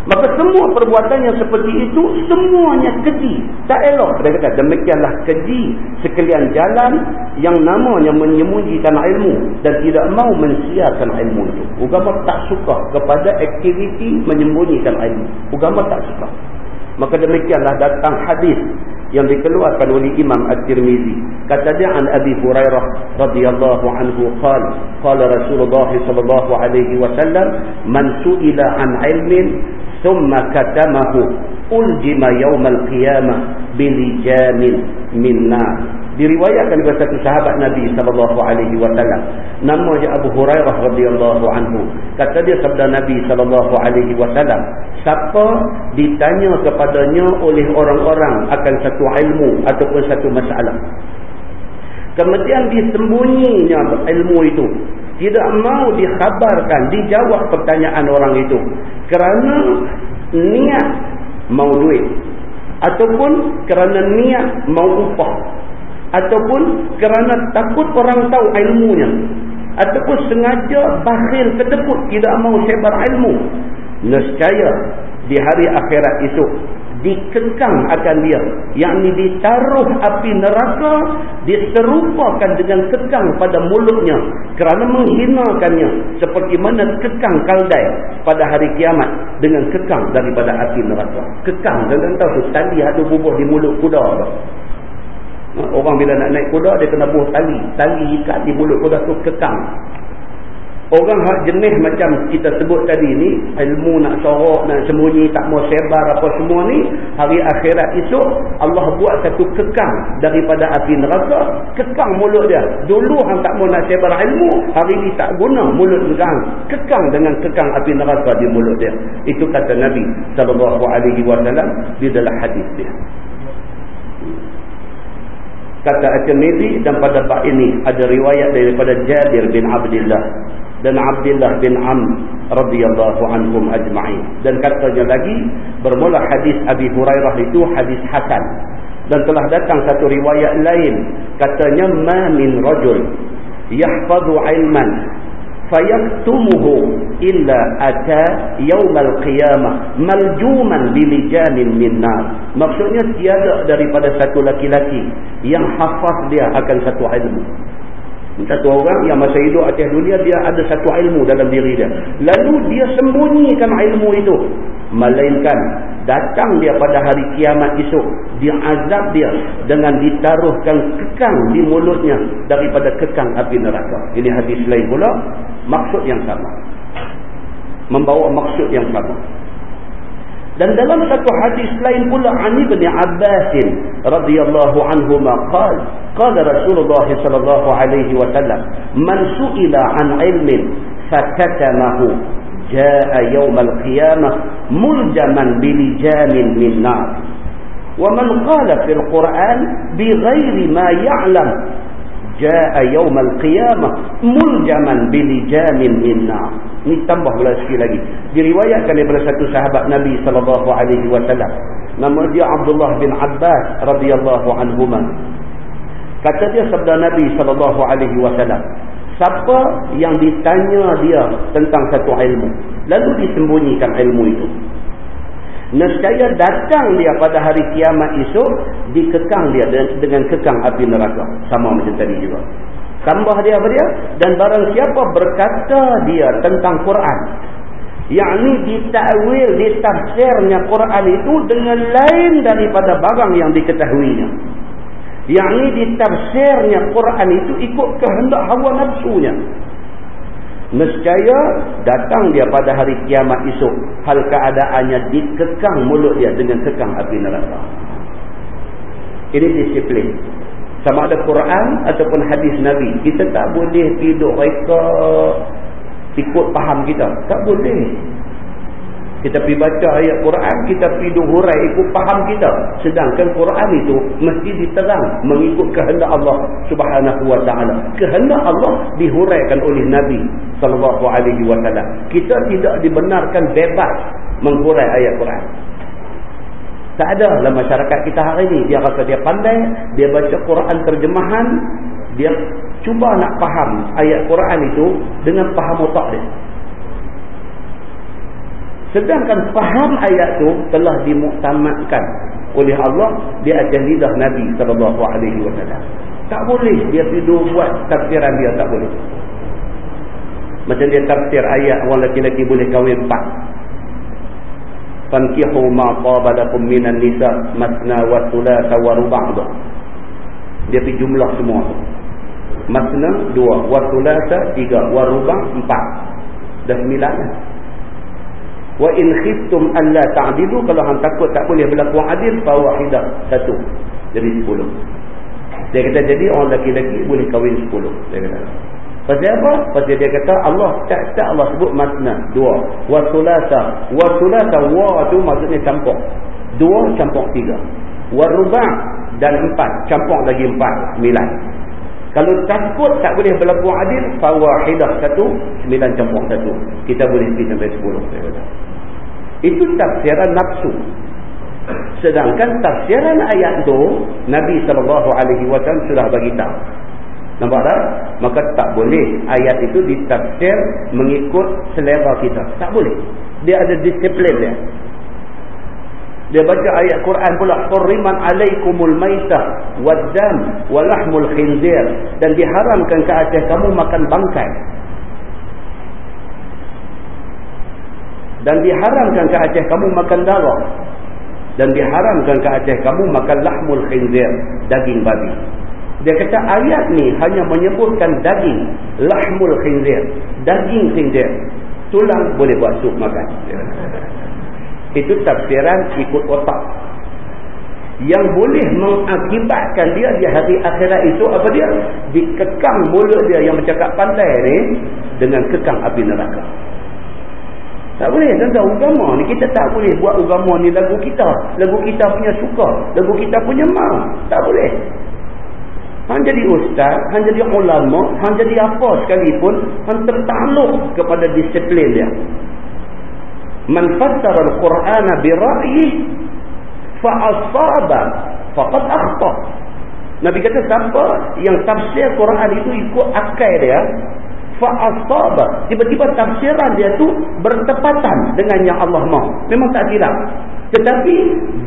Maka semua perbuatan yang seperti itu, semuanya keji. Tak elok. Dia kata, demikianlah keji sekalian jalan yang namanya menyembunyikan ilmu dan tidak mau mensiarkan ilmu itu. Ugama tak suka kepada aktiviti menyembunyikan ilmu. Ugama tak suka. Maka demikianlah datang hadis yang dikeluarkan oleh Imam At-Tirmizi. Kata dia an Abi Hurairah radhiyallahu anhu qala qala Rasulullah sallallahu alaihi wasallam man su'ila an ilmin thumma katamahu uljima yawm al-qiyamah bilijamin min nar Diriwayatkan kepada satu sahabat Nabi sallallahu alaihi wasallam. Nama dia Abu Hurairah radhiyallahu anhu. Kata dia sabda Nabi sallallahu alaihi wasallam, siapa ditanya kepadanya oleh orang-orang akan satu ilmu ataupun satu masalah. Kemudian disembunyinya ilmu itu. Tidak mau dikhabarkan, dijawab pertanyaan orang itu. Kerana niat mau duit ataupun kerana niat mau upah ataupun kerana takut orang tahu ilmunya. Ataupun sengaja bakhil kedekut tidak mau sebar ilmu. Nescaya di hari akhirat itu dikekang akan dia. Yakni ditaruh api neraka diserupakan dengan kekang pada mulutnya kerana menghinakannya. Seperti mana kekang kaldai pada hari kiamat dengan kekang daripada api neraka. Kekang dan tahu tu tali ada bubuh di mulut kuda orang bila nak naik kuda dia kena buah tali tali ikat di mulut kuda tu kekang Orang hak jenis macam kita sebut tadi ni, ilmu nak sorok, nak sembunyi, tak mau sebar apa semua ni, hari akhirat esok, Allah buat satu kekang daripada api neraka, kekang mulut dia. Dulu hang tak mau nak sebar ilmu, hari ni tak guna mulut kekang. Kekang dengan kekang api neraka di mulut dia. Itu kata Nabi SAW di dalam hadis dia. Kata At-Tirmidzi dan pada bab ini ada riwayat daripada Jabir bin Abdullah dan Abdullah bin Am radhiyallahu anhum ajma'in. Dan katanya lagi bermula hadis Abi Hurairah itu hadis hasan. Dan telah datang satu riwayat lain katanya ma min rajul yahfazu ilman fayaktumuhu illa ata yaumal qiyamah maljuman bilijanin min nar maksudnya tiada daripada satu laki-laki yang hafaz dia akan satu ilmu satu orang yang masa hidup atas dunia dia ada satu ilmu dalam diri dia. Lalu dia sembunyikan ilmu itu. Melainkan datang dia pada hari kiamat esok. Dia azab dia dengan ditaruhkan kekang di mulutnya daripada kekang api neraka. Ini hadis lain pula. Maksud yang sama. Membawa maksud yang sama. Dan dalam satu hadis lain pula Ani bin Abbas radhiyallahu anhu maqal qala Rasulullah sallallahu alaihi wasallam man su'ila an ilmin fakatamahu jaa yawm al-qiyamah muljaman bilijamin min nar. Wa man qala fil Quran bighairi ma ya'lam jaa yawm al-qiyamah muljaman bilijamin min nar ini tambah pula sikit lagi. Diriwayatkan daripada satu sahabat Nabi sallallahu alaihi wasallam. Nama dia Abdullah bin Abbas radhiyallahu anhu. Kata dia sabda Nabi sallallahu alaihi wasallam, siapa yang ditanya dia tentang satu ilmu, lalu disembunyikan ilmu itu. Nescaya datang dia pada hari kiamat esok dikekang dia dengan kekang api neraka. Sama macam tadi juga. Tambah dia apa dia? Dan barang siapa berkata dia tentang Quran. Yang ini ditakwil, ditafsirnya Quran itu dengan lain daripada barang yang diketahuinya. Yang ini ditafsirnya Quran itu ikut kehendak hawa nafsunya. Nescaya datang dia pada hari kiamat esok. Hal keadaannya dikekang mulut dia dengan kekang api neraka. Ini disiplin sama ada Quran ataupun hadis Nabi kita tak boleh tidur reka ikut faham kita tak boleh kita pergi baca ayat Quran kita pergi hurai ikut faham kita sedangkan Quran itu mesti diterang mengikut kehendak Allah subhanahu wa ta'ala kehendak Allah dihuraikan oleh Nabi sallallahu alaihi wasallam kita tidak dibenarkan bebas menghurai ayat Quran tak ada dalam masyarakat kita hari ini. Dia rasa dia pandai, dia baca Quran terjemahan, dia cuba nak faham ayat Quran itu dengan faham otak dia. Sedangkan faham ayat itu telah dimuktamadkan oleh Allah di atas lidah Nabi sallallahu alaihi wasallam. Tak boleh dia tidur buat tafsiran dia tak boleh. Macam dia tafsir ayat orang lelaki-lelaki boleh kahwin empat. Fankihu ma qabalakum minan nisa masna wa thulatha wa ruba' dia pi jumlah semua masna dua wa thulatha tiga wa ruba' empat. Dah sembilan wa in khiftum alla ta'dilu kalau hang takut tak boleh berlaku adil fa wahidah satu jadi sepuluh Dia kata jadi orang lelaki-lelaki boleh kahwin sepuluh. Dia kata. Pasal apa? Pasal dia kata Allah tak-tak Allah sebut masna. Dua. Wasulasa. Wasulasa. Wa tu maksudnya campur. Dua campur tiga. Warubah dan empat. Campur lagi empat. Sembilan. Kalau takut tak boleh berlaku adil. Fawahidah satu. Sembilan campur satu. Kita boleh pergi sampai sepuluh. Itu tafsiran nafsu. Sedangkan tafsiran ayat itu Nabi SAW sudah bagi tahu. Nampak tak? Maka tak boleh ayat itu ditafsir mengikut selera kita. Tak boleh. Dia ada disiplin dia. Dia baca ayat Quran pula. Qurriman alaikumul maitah waddam walahmul khinzir. Dan diharamkan ke atas kamu makan bangkai. Dan diharamkan ke atas kamu makan darah dan diharamkan ke atas kamu makan lahmul khinzir daging babi. Dia kata ayat ni hanya menyebutkan daging lahmul khinzir daging khinzir. Tulang boleh buat sup makan. Itu tafsiran ikut otak. Yang boleh mengakibatkan dia di hari akhirat itu apa dia? Dikekang mulut dia yang bercakap pandai ni dengan kekang api neraka tak boleh tentang agama ni. Kita tak boleh buat agama ni lagu kita. Lagu kita punya suka. Lagu kita punya mau. Tak boleh. Han jadi ustaz, han jadi ulama, han jadi apa sekalipun, han tertakluk kepada disiplin dia. Man fassara al-Quran bi ra'yi fa asaba faqad akhta. Nabi kata siapa yang tafsir Quran itu ikut akal dia, fa'asaba tiba-tiba tafsiran dia tu bertepatan dengan yang Allah mahu memang tak silap tetapi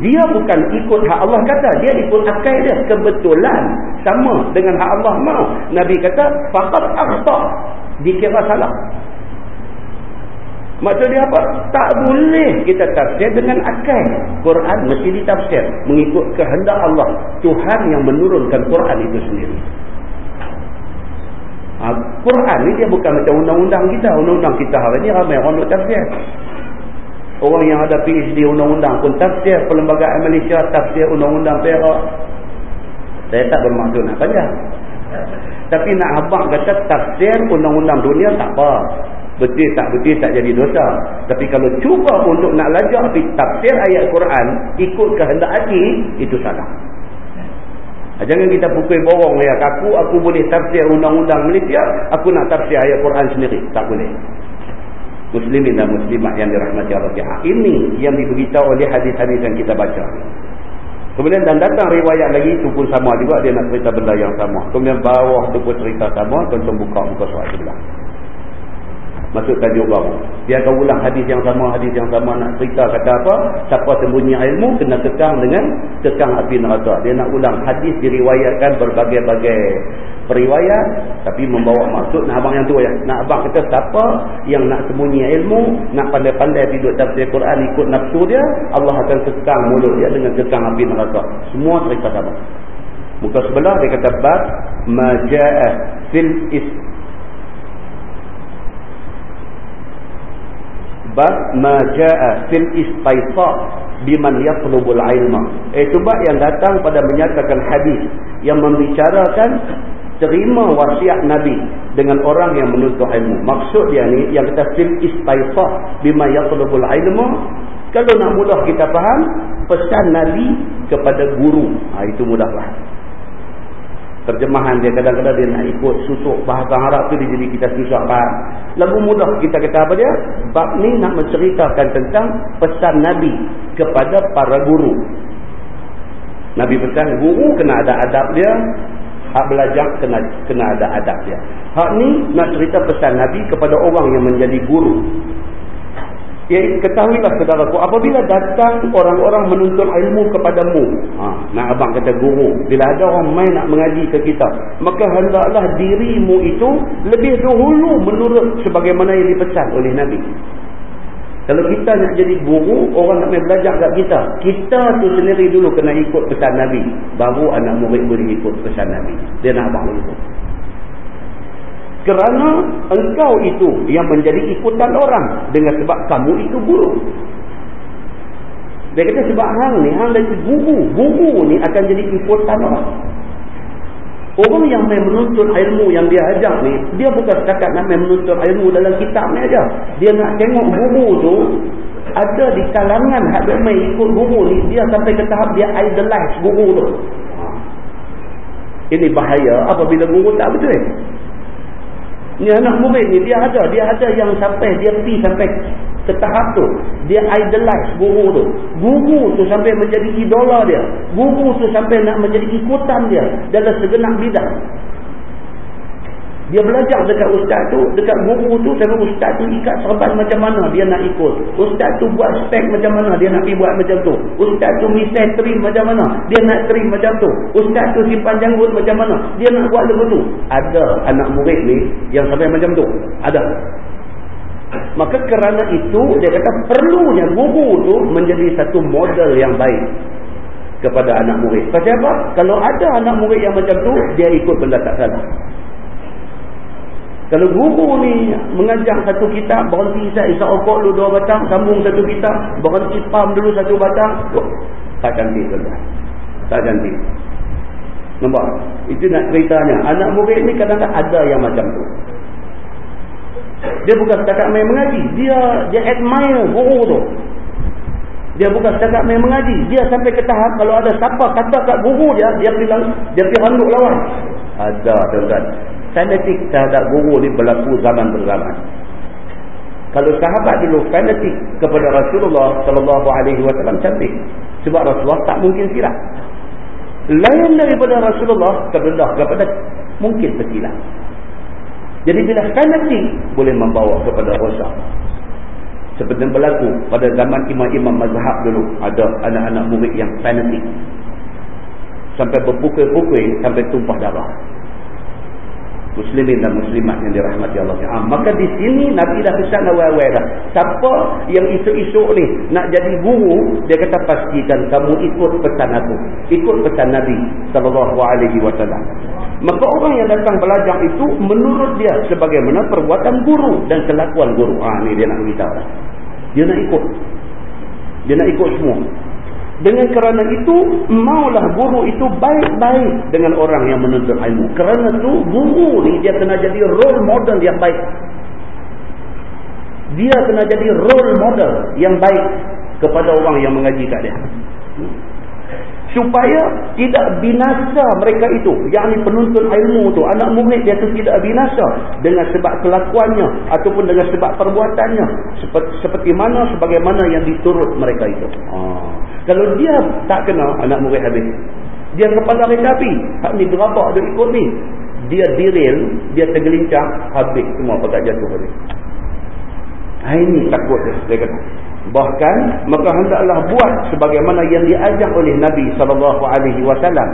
dia bukan ikut hak Allah kata dia ikut akal dia kebetulan sama dengan hak Allah mahu Nabi kata faqad akhta dikira salah Maksud dia apa? Tak boleh kita tafsir dengan akal. Quran mesti ditafsir mengikut kehendak Allah. Tuhan yang menurunkan Quran itu sendiri. Ha, Quran ni dia bukan macam undang-undang kita. Undang-undang kita hari ni ramai orang duk tafsir. Orang yang ada PhD undang-undang pun tafsir. Perlembagaan Malaysia tafsir undang-undang Perak. Saya tak bermaksud nak panjang. Tapi nak abang kata tafsir undang-undang dunia tak apa. Betul tak betul tak jadi dosa. Tapi kalau cuba untuk nak lajar tafsir ayat Quran ikut kehendak hati, itu salah. Ha, jangan kita pukul borong ya. Aku aku boleh tafsir undang-undang Malaysia, aku nak tafsir ayat Quran sendiri. Tak boleh. Muslimin dan muslimat yang dirahmati Allah. Ini yang diberitahu oleh hadis-hadis yang kita baca. Kemudian dan datang riwayat lagi itu pun sama juga dia nak cerita benda yang sama. Kemudian bawah tu pun cerita sama, tuan buka muka surat sebelah masuk tajuk baru. Dia akan ulang hadis yang sama, hadis yang sama nak cerita kata apa? Siapa sembunyi ilmu kena kekang dengan kekang api neraka. Dia nak ulang hadis diriwayatkan berbagai-bagai periwayat tapi membawa maksud nak abang yang tu ya. Nak abang kata siapa yang nak sembunyi ilmu, nak pandai-pandai tidur tafsir Quran ikut nafsu dia, Allah akan kekang mulut dia dengan kekang api neraka. Semua cerita sama. Muka sebelah dia kata bab majaa fil is bab ma jaa fil istifa biman yatlubul ilma. Eh sebab yang datang pada menyatakan hadis yang membicarakan terima wasiat nabi dengan orang yang menuntut ilmu. Maksud dia ni yang kata fil istifa biman yatlubul ilma kalau nak mudah kita faham pesan nabi kepada guru. Ha, itu mudahlah terjemahan dia kadang-kadang dia nak ikut susuk bahasa Arab tu dia jadi kita susah faham. Lagu mudah kita kata apa dia? Bab ni nak menceritakan tentang pesan Nabi kepada para guru. Nabi pesan guru kena ada adab dia, hak belajar kena kena ada adab dia. Hak ni nak cerita pesan Nabi kepada orang yang menjadi guru. Ya, ketahuilah saudaraku, apabila datang orang-orang menuntut ilmu kepadamu, ha, nak abang kata guru, bila ada orang main nak mengaji ke kita, maka hendaklah dirimu itu lebih dahulu menurut sebagaimana yang dipesan oleh Nabi. Kalau kita nak jadi guru, orang nak main belajar kat kita, kita tu sendiri dulu kena ikut pesan Nabi. Baru anak murid boleh ikut pesan Nabi. Dia nak abang ikut kerana engkau itu yang menjadi ikutan orang dengan sebab kamu itu guru dia kata sebab hang ni hang jadi guru guru ni akan jadi ikutan orang Orang yang main menuntut ilmu yang dia ajak ni, dia bukan setakat nak main menuntut ilmu dalam kitab ni aja. Dia nak tengok guru tu, ada di kalangan dia main ikut guru ni, dia sampai ke tahap dia idolize guru tu. Ini bahaya apabila guru tak betul. Ni anak murid ni, dia ada. Dia ada yang sampai, dia pi sampai ke tahap tu. Dia idolize guru tu. Guru tu sampai menjadi idola dia. Guru tu sampai nak menjadi ikutan dia dalam segenap bidang. Dia belajar dekat ustaz tu, dekat guru tu, tengok ustaz tu ikat serban macam mana dia nak ikut. Ustaz tu buat spek macam mana dia nak pergi buat macam tu. Ustaz tu misal trim macam mana dia nak trim macam tu. Ustaz tu simpan janggut macam mana dia nak buat lagu tu. Ada anak murid ni yang sampai macam tu. Ada. Maka kerana itu dia kata perlunya guru tu menjadi satu model yang baik kepada anak murid. Pasal apa? Kalau ada anak murid yang macam tu, dia ikut benda tak salah. Kalau guru ni mengajar satu kitab, berhenti isap isap okok dulu dua batang, sambung satu kitab, berhenti pam dulu satu batang, oh, tak cantik tuan Tak cantik. Nampak? Itu nak ceritanya. Anak murid ni kadang-kadang ada yang macam tu. Dia bukan setakat main mengaji. Dia dia admire guru tu. Dia bukan setakat main mengaji. Dia sampai ke tahap kalau ada siapa kata kat guru dia, dia pergi, dia pergi randuk lawan. Ada tuan-tuan. Fanatik terhadap guru ni berlaku zaman berzaman. Kalau sahabat dulu fanatik kepada Rasulullah sallallahu alaihi wasallam cantik. Sebab Rasulullah tak mungkin silap. Lain daripada Rasulullah terdedah kepada mungkin tersilap. Jadi bila fanatik boleh membawa kepada rosak. Seperti yang berlaku pada zaman imam-imam mazhab dulu. Ada anak-anak murid yang fanatik. Sampai berpukul-pukul sampai tumpah darah muslimin dan muslimat yang dirahmati Allah Taala. Maka di sini Nabi dah pesan awal-awal dah. Siapa yang esok-esok ni nak jadi guru, dia kata pastikan kamu ikut pesan aku. Ikut pesan Nabi sallallahu alaihi wasallam. Maka orang yang datang belajar itu menurut dia sebagaimana perbuatan guru dan kelakuan guru. Ah ni dia nak beritahu. Dia nak ikut. Dia nak ikut semua. Dengan kerana itu, maulah guru itu baik-baik dengan orang yang menuntut ilmu. Kerana itu, guru ni dia kena jadi role model yang baik. Dia kena jadi role model yang baik kepada orang yang mengaji kat dia supaya tidak binasa mereka itu. Yang penuntut ilmu tu. Anak murid dia tu tidak binasa dengan sebab kelakuannya ataupun dengan sebab perbuatannya. Seperti, seperti mana sebagaimana yang diturut mereka itu. Ha. kalau dia tak kena anak murid habis. Dia kepala kereta api. Hak ni gerabak dia ikut ni. Dia diril dia tergelincang habis semua pakat jatuh habis. Ha, ini takut dia, dia kata Bahkan maka hendaklah buat sebagaimana yang diajak oleh Nabi wasallam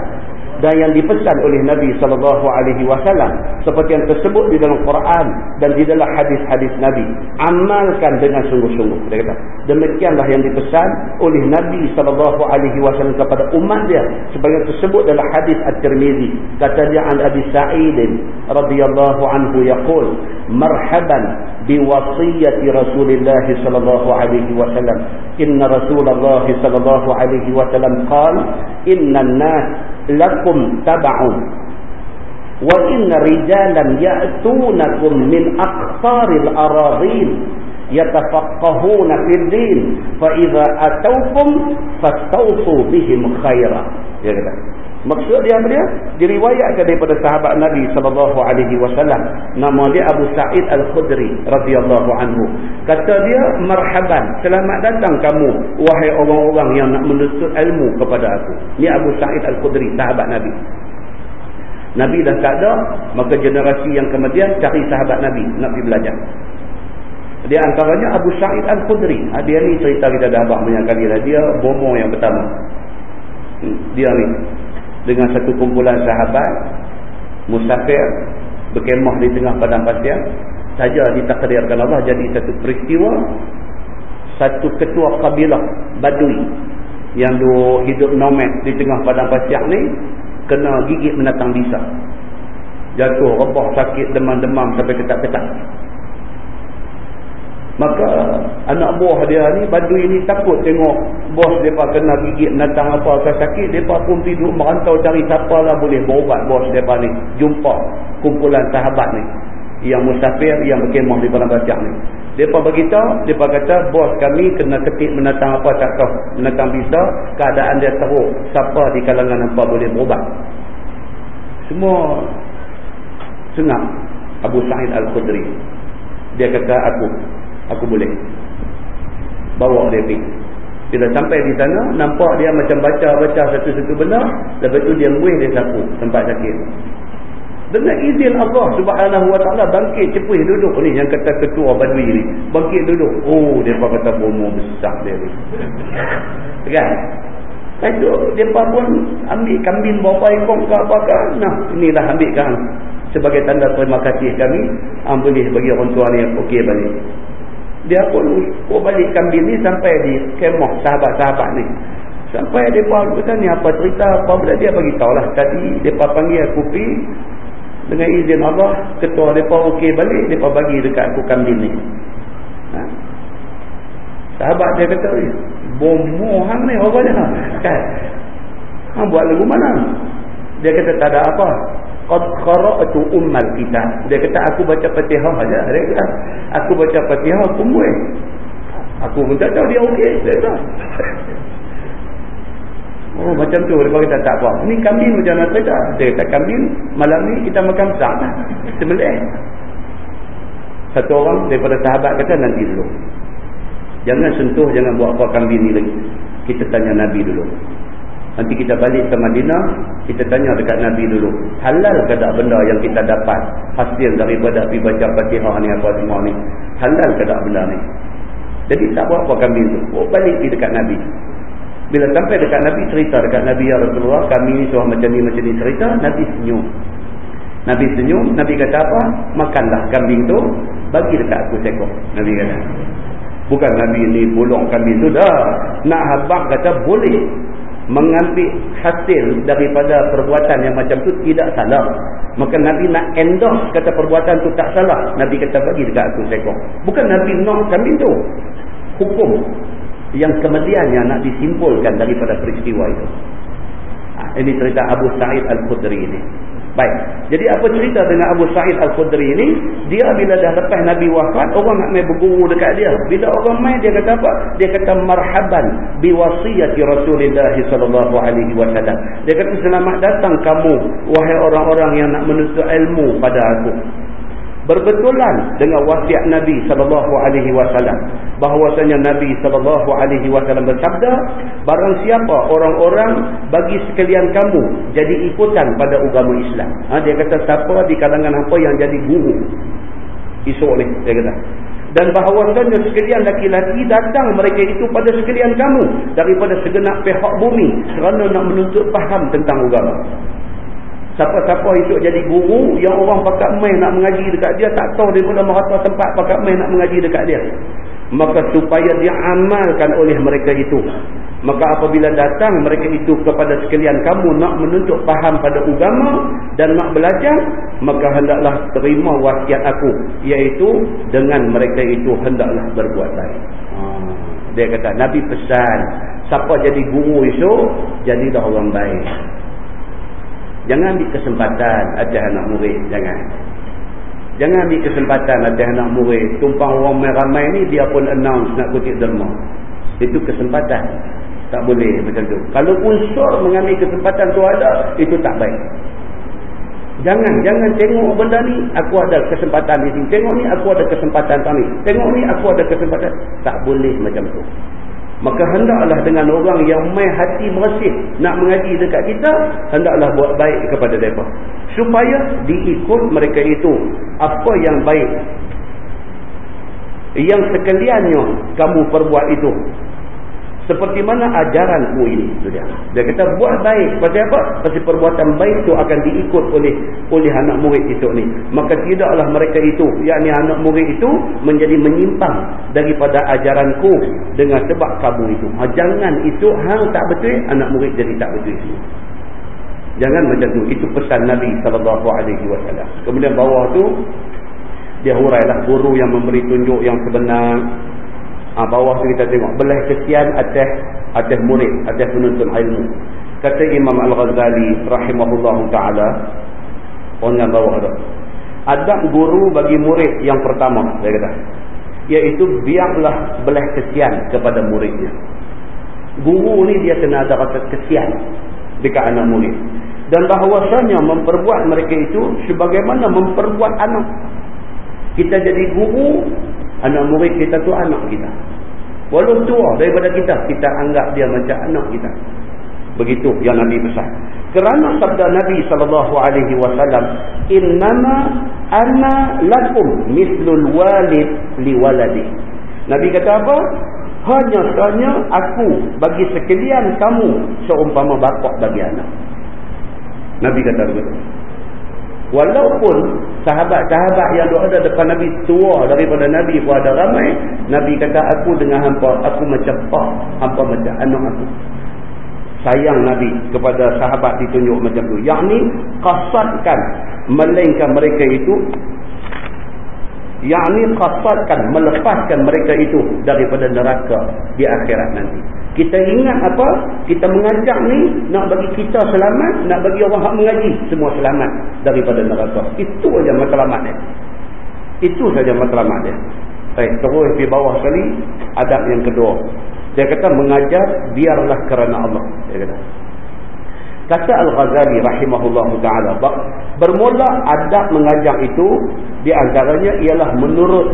dan yang dipesan oleh Nabi sallallahu alaihi wasallam seperti yang tersebut di dalam Quran dan di dalam hadis-hadis Nabi. Amalkan dengan sungguh-sungguh dia kata. Demikianlah yang dipesan oleh Nabi sallallahu alaihi wasallam kepada umat dia sebagai tersebut dalam hadis At-Tirmizi. Kata dia an Abi Sa'id radhiyallahu anhu yaqul marhaban bi wasiyyati Rasulillah sallallahu alaihi wasallam. Inna Rasulullah sallallahu alaihi wasallam qala inna an-nas لكم تبع وإن رجالا يأتونكم من أقطار الأراضين يتفقهون في الدين فإذا أتوكم فاستوصوا بهم خيرا. Maksud dia apa dia? Diriwayatkan daripada sahabat Nabi sallallahu alaihi wasallam. Nama dia Abu Sa'id Al-Khudri radhiyallahu anhu. Kata dia marhaban selamat datang kamu wahai orang-orang yang nak menuntut ilmu kepada aku. Ni Abu Sa'id Al-Khudri sahabat Nabi. Nabi dah tak ada maka generasi yang kemudian cari sahabat Nabi nak pergi belajar. Dia antaranya Abu Sa'id Al-Khudri. Ha, dia ni cerita kita dah banyak kali lah dia bomo yang pertama. Hmm, dia ni dengan satu kumpulan sahabat musafir berkemah di tengah padang pasir saja ditakdirkan Allah jadi satu peristiwa satu ketua kabilah badui yang hidup nomad di tengah padang pasir ni kena gigit menatang bisa. Jatuh rebah sakit demam-demam sampai ketak-ketak Maka anak buah dia ni, badu ini takut tengok bos mereka kena gigit natang apa ke sakit. Mereka pun duduk merantau cari siapa lah boleh berobat bos mereka ni. Jumpa kumpulan sahabat ni. Yang musafir, yang berkemah di padang bacak ni. Mereka beritahu, mereka kata bos kami kena ketik menatang apa tak tahu. Menatang bisa, keadaan dia teruk. Siapa di kalangan apa boleh berobat. Semua senang. Abu Sa'id Al-Khudri. Dia kata aku aku boleh. Bawa dia pergi. Bila sampai di sana nampak dia macam baca-baca satu-satu benda lepas tu dia muih dia sapu tempat sakit. Dengan izin Allah subhanahu wa ta'ala bangkit cepuh duduk ni yang kata ketua badui ni. Bangkit duduk. Oh dia kata bomo besar dia ni. *laughs* Kan? Itu dia pun ambil kambing berapa ekor ke apa kan nah inilah ambil kan. Sebagai tanda terima kasih kami boleh bagi orang tua ni okey balik dia pun ikut balik kambing ni sampai di kemah sahabat-sahabat ni. Sampai dia pun kata ni apa cerita apa benda dia bagi lah tadi dia panggil aku pergi dengan izin Allah ketua dia pun okey balik dia pun bagi dekat aku kambing ni ha? sahabat dia kata bomoh hang ni orang *laughs* ni kan? Hang buat lagu mana? Dia kata tak ada apa qad qara'tu ummal kitab dia kata aku baca Fatihah aja dia kata aku baca Fatihah aku muih aku pun tak tahu dia okey dia kata *laughs* Oh macam tu dia kata tak apa. Ni kambing macam mana cerita? Dia kata kambing malam ni kita makan lah. Sembelih. Satu orang daripada sahabat kata nanti dulu. Jangan sentuh, jangan buat apa kambing ni lagi. Kita tanya Nabi dulu. Nanti kita balik ke Madinah, kita tanya dekat Nabi dulu. Halal ke tak benda yang kita dapat hasil daripada pergi baca fatihah ni apa semua ni. Halal ke tak benda ni. Jadi tak buat apa kami tu. Oh, balik pergi dekat Nabi. Bila sampai dekat Nabi, cerita dekat Nabi Ya Rasulullah, kami ni suruh macam ni, macam ni cerita, Nabi senyum. Nabi senyum, Nabi kata apa? Makanlah kambing tu, bagi dekat aku sekor. Nabi kata. Bukan Nabi ni bolong kambing tu dah. Nak habak kata boleh mengambil hasil daripada perbuatan yang macam tu tidak salah. Maka Nabi nak endorse kata perbuatan tu tak salah. Nabi kata bagi dekat aku sekor. Bukan Nabi nak kambing tu. Hukum yang kemudian yang nak disimpulkan daripada peristiwa itu. Ha, ini cerita Abu Sa'id Al-Khudri ini. Baik. Jadi apa cerita dengan Abu Sa'id Al-Khudri ini? Dia bila dah lepas Nabi wafat, orang nak main berguru dekat dia. Bila orang main, dia kata apa? Dia kata, Marhaban biwasiyati Rasulullah sallallahu alaihi wasallam. Dia kata, selamat datang kamu, wahai orang-orang yang nak menuntut ilmu pada aku berbetulan dengan wasiat Nabi sallallahu alaihi wasallam. Bahwasanya Nabi sallallahu alaihi wasallam bersabda barang siapa orang-orang bagi sekalian kamu jadi ikutan pada agama Islam. Ha, dia kata siapa di kalangan apa yang jadi guru? Esok ni dia kata. Dan bahawasanya sekalian laki-laki datang mereka itu pada sekalian kamu daripada segenap pihak bumi kerana nak menuntut faham tentang agama Siapa-siapa esok jadi guru yang orang pakat main nak mengaji dekat dia tak tahu daripada merata tempat pakat main nak mengaji dekat dia. Maka supaya diamalkan oleh mereka itu. Maka apabila datang mereka itu kepada sekalian kamu nak menuntut faham pada agama dan nak belajar, maka hendaklah terima wasiat aku. Iaitu dengan mereka itu hendaklah berbuat baik. Ha. Dia kata, Nabi pesan, siapa jadi guru esok, jadilah orang baik. Jangan ambil kesempatan atas anak murid. Jangan. Jangan ambil kesempatan atas anak murid. Tumpang orang ramai ni dia pun announce nak kutip derma. Itu kesempatan. Tak boleh macam tu. Kalau unsur mengambil kesempatan tu ada, itu tak baik. Jangan, jangan tengok benda ni, aku ada kesempatan di sini. Tengok ni, aku ada kesempatan ni. Tengok ni, aku ada kesempatan. Tak boleh macam tu. Maka hendaklah dengan orang yang main hati bersih nak mengaji dekat kita, hendaklah buat baik kepada mereka. Supaya diikut mereka itu apa yang baik. Yang sekaliannya kamu perbuat itu seperti mana ajaranku ini itu dia. Kata buat baik. Pasal apa? Pasal perbuatan baik itu akan diikut oleh oleh anak murid itu ni. Maka tidaklah mereka itu, yakni anak murid itu menjadi menyimpang daripada ajaranku dengan sebab kamu itu. Ha, jangan itu hang tak betul, anak murid jadi tak betul. Jangan macam tu. Itu pesan Nabi sallallahu alaihi wasallam. Kemudian bawah tu dia hurailah guru yang memberi tunjuk yang sebenar ha, bawah tu kita tengok. Belah kesian atas atas murid atas penuntut ilmu. Kata Imam Al-Ghazali rahimahullah ta'ala orang bawah tu. Adab guru bagi murid yang pertama dia kata iaitu biarlah belah kesian kepada muridnya. Guru ni dia kena ada rasa kesian dekat anak murid. Dan bahawasanya memperbuat mereka itu sebagaimana memperbuat anak. Kita jadi guru anak murid kita tu anak kita. Walau tua daripada kita kita anggap dia macam anak kita. Begitu yang Nabi pesan. Kerana sabda Nabi SAW innama ana lakum mislul walid liwaladi. Nabi kata apa? Hanya sahaja aku bagi sekalian kamu seumpama bapak bagi anak. Nabi kata begitu Walaupun sahabat-sahabat yang ada depan Nabi tua daripada Nabi pun ada ramai. Nabi kata aku dengan hampa, aku macam pak, hampa macam anak aku. Sayang Nabi kepada sahabat ditunjuk macam tu. Yang ni kasatkan melainkan mereka itu. Yang ni kasatkan melepaskan mereka itu daripada neraka di akhirat nanti. Kita ingat apa? Kita mengajak ni nak bagi kita selamat, nak bagi orang yang mengaji semua selamat daripada neraka. Itu saja matlamat dia. Itu saja matlamat dia. Baik, terus di bawah sekali adab yang kedua. Dia kata mengajar biarlah kerana Allah. Dia kata. Kata Al-Ghazali rahimahullah ta'ala. Bermula adab mengajar itu di antaranya ialah menurut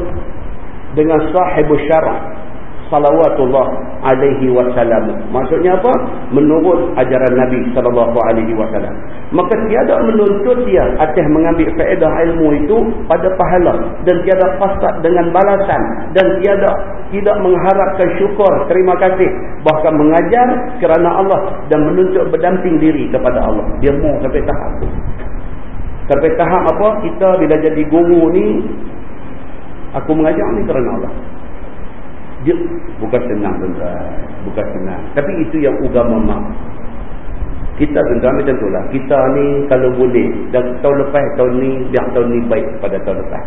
dengan sahibu syarah salawatullah alaihi wasallam. Maksudnya apa? Menurut ajaran Nabi sallallahu alaihi wasallam. Maka tiada menuntut dia atas mengambil faedah ilmu itu pada pahala dan tiada fasad dengan balasan dan tiada tidak mengharapkan syukur terima kasih bahkan mengajar kerana Allah dan menuntut berdamping diri kepada Allah. Dia mau sampai tahap itu. Sampai tahap apa? Kita bila jadi guru ni aku mengajar ni kerana Allah dia bukan senang tuan-tuan. Bukan senang tapi itu yang agama mak. Kita tuan-tuan macam tu lah. Kita ni kalau boleh dan tahun lepas tahun ni biar tahun ni baik pada tahun lepas.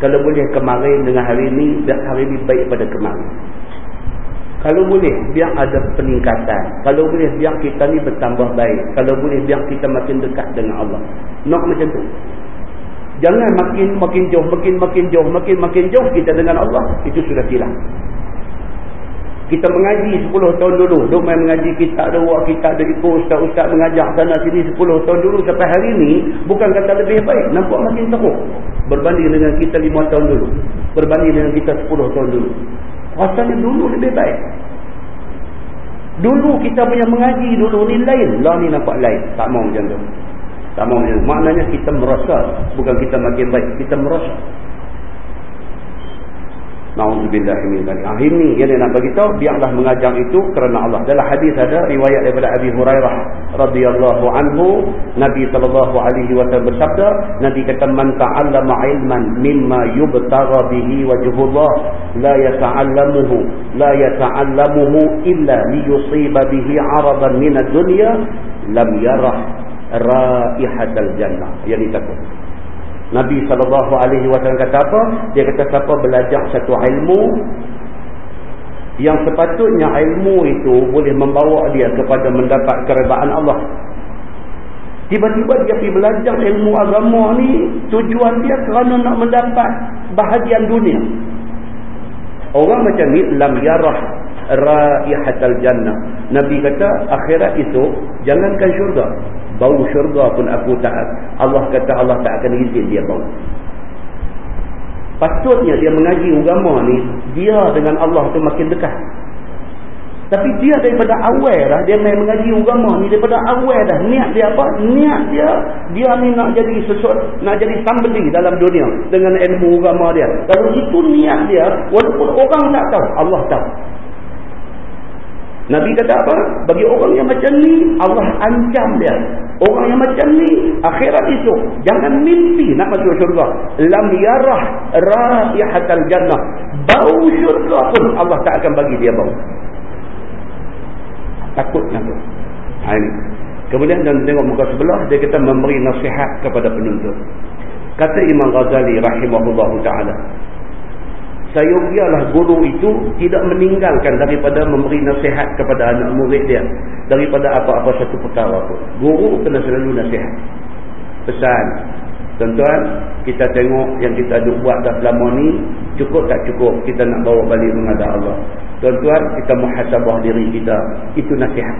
Kalau boleh kemarin dengan hari ni biar hari ni baik pada kemarin. Kalau boleh biar ada peningkatan. Kalau boleh biar kita ni bertambah baik. Kalau boleh biar kita makin dekat dengan Allah. Nak macam tu Jangan makin makin jauh, makin makin jauh, makin makin jauh kita dengan Allah. Itu sudah hilang. Kita mengaji 10 tahun dulu. Duk main mengaji kita ada buat, kita ada ikut ustaz-ustaz mengajar sana sini 10 tahun dulu. Sampai hari ini, bukan kata lebih baik. Nampak makin teruk. Berbanding dengan kita 5 tahun dulu. Berbanding dengan kita 10 tahun dulu. Rasanya dulu lebih baik. Dulu kita punya mengaji dulu ni lain. Lah ni nampak lain. Tak mau macam tu. Tak mau Maknanya kita merasa. Bukan kita makin baik. Kita merasa. Na'udzubillah min dzalik. Ah ini yang dia nak bagi tahu biarlah mengajar itu kerana Allah. Dalam hadis ada riwayat daripada Abi Hurairah radhiyallahu anhu, Nabi wasallam bersabda, Nabi kata man ta'allama ilman mimma yubtagha bihi wajhullah la yata'allamuhu la yata'allamuhu illa liyusiba bihi 'aradan min ad-dunya lam yarah raihatal jannah yang ditakut Nabi SAW kata apa? Dia kata siapa belajar satu ilmu yang sepatutnya ilmu itu boleh membawa dia kepada mendapat keredaan Allah. Tiba-tiba dia pergi belajar ilmu agama ni tujuan dia kerana nak mendapat bahagian dunia. Orang macam ni lam yarah raihatal jannah Nabi kata akhirat itu jangankan syurga. Bau syurga pun aku tak Allah kata Allah tak akan izin dia bau. Patutnya dia mengaji agama ni dia dengan Allah tu makin dekat. Tapi dia daripada awal dah dia main mengaji agama ni daripada awal dah niat dia apa? Niat dia dia ni nak jadi sesuatu nak jadi sambeli dalam dunia dengan ilmu agama dia. Kalau itu niat dia walaupun orang tak tahu Allah tahu Nabi kata apa? Bagi orang yang macam ni, Allah ancam dia. Orang yang macam ni, akhirat itu, jangan mimpi nak masuk syurga. Lam yarah raihatal jannah. Bau syurga pun Allah tak akan bagi dia bau. Takut nak tu. Ha. Kemudian dan tengok muka sebelah, dia kata memberi nasihat kepada penuntut. Kata Imam Ghazali rahimahullahu ta'ala. Sayogialah guru itu tidak meninggalkan daripada memberi nasihat kepada anak murid dia. Daripada apa-apa satu perkara pun. Guru kena selalu nasihat. Pesan. Tuan-tuan, kita tengok yang kita duk buat dah selama ni. Cukup tak cukup kita nak bawa balik menghadap Allah. Tuan-tuan, kita muhasabah diri kita. Itu nasihat.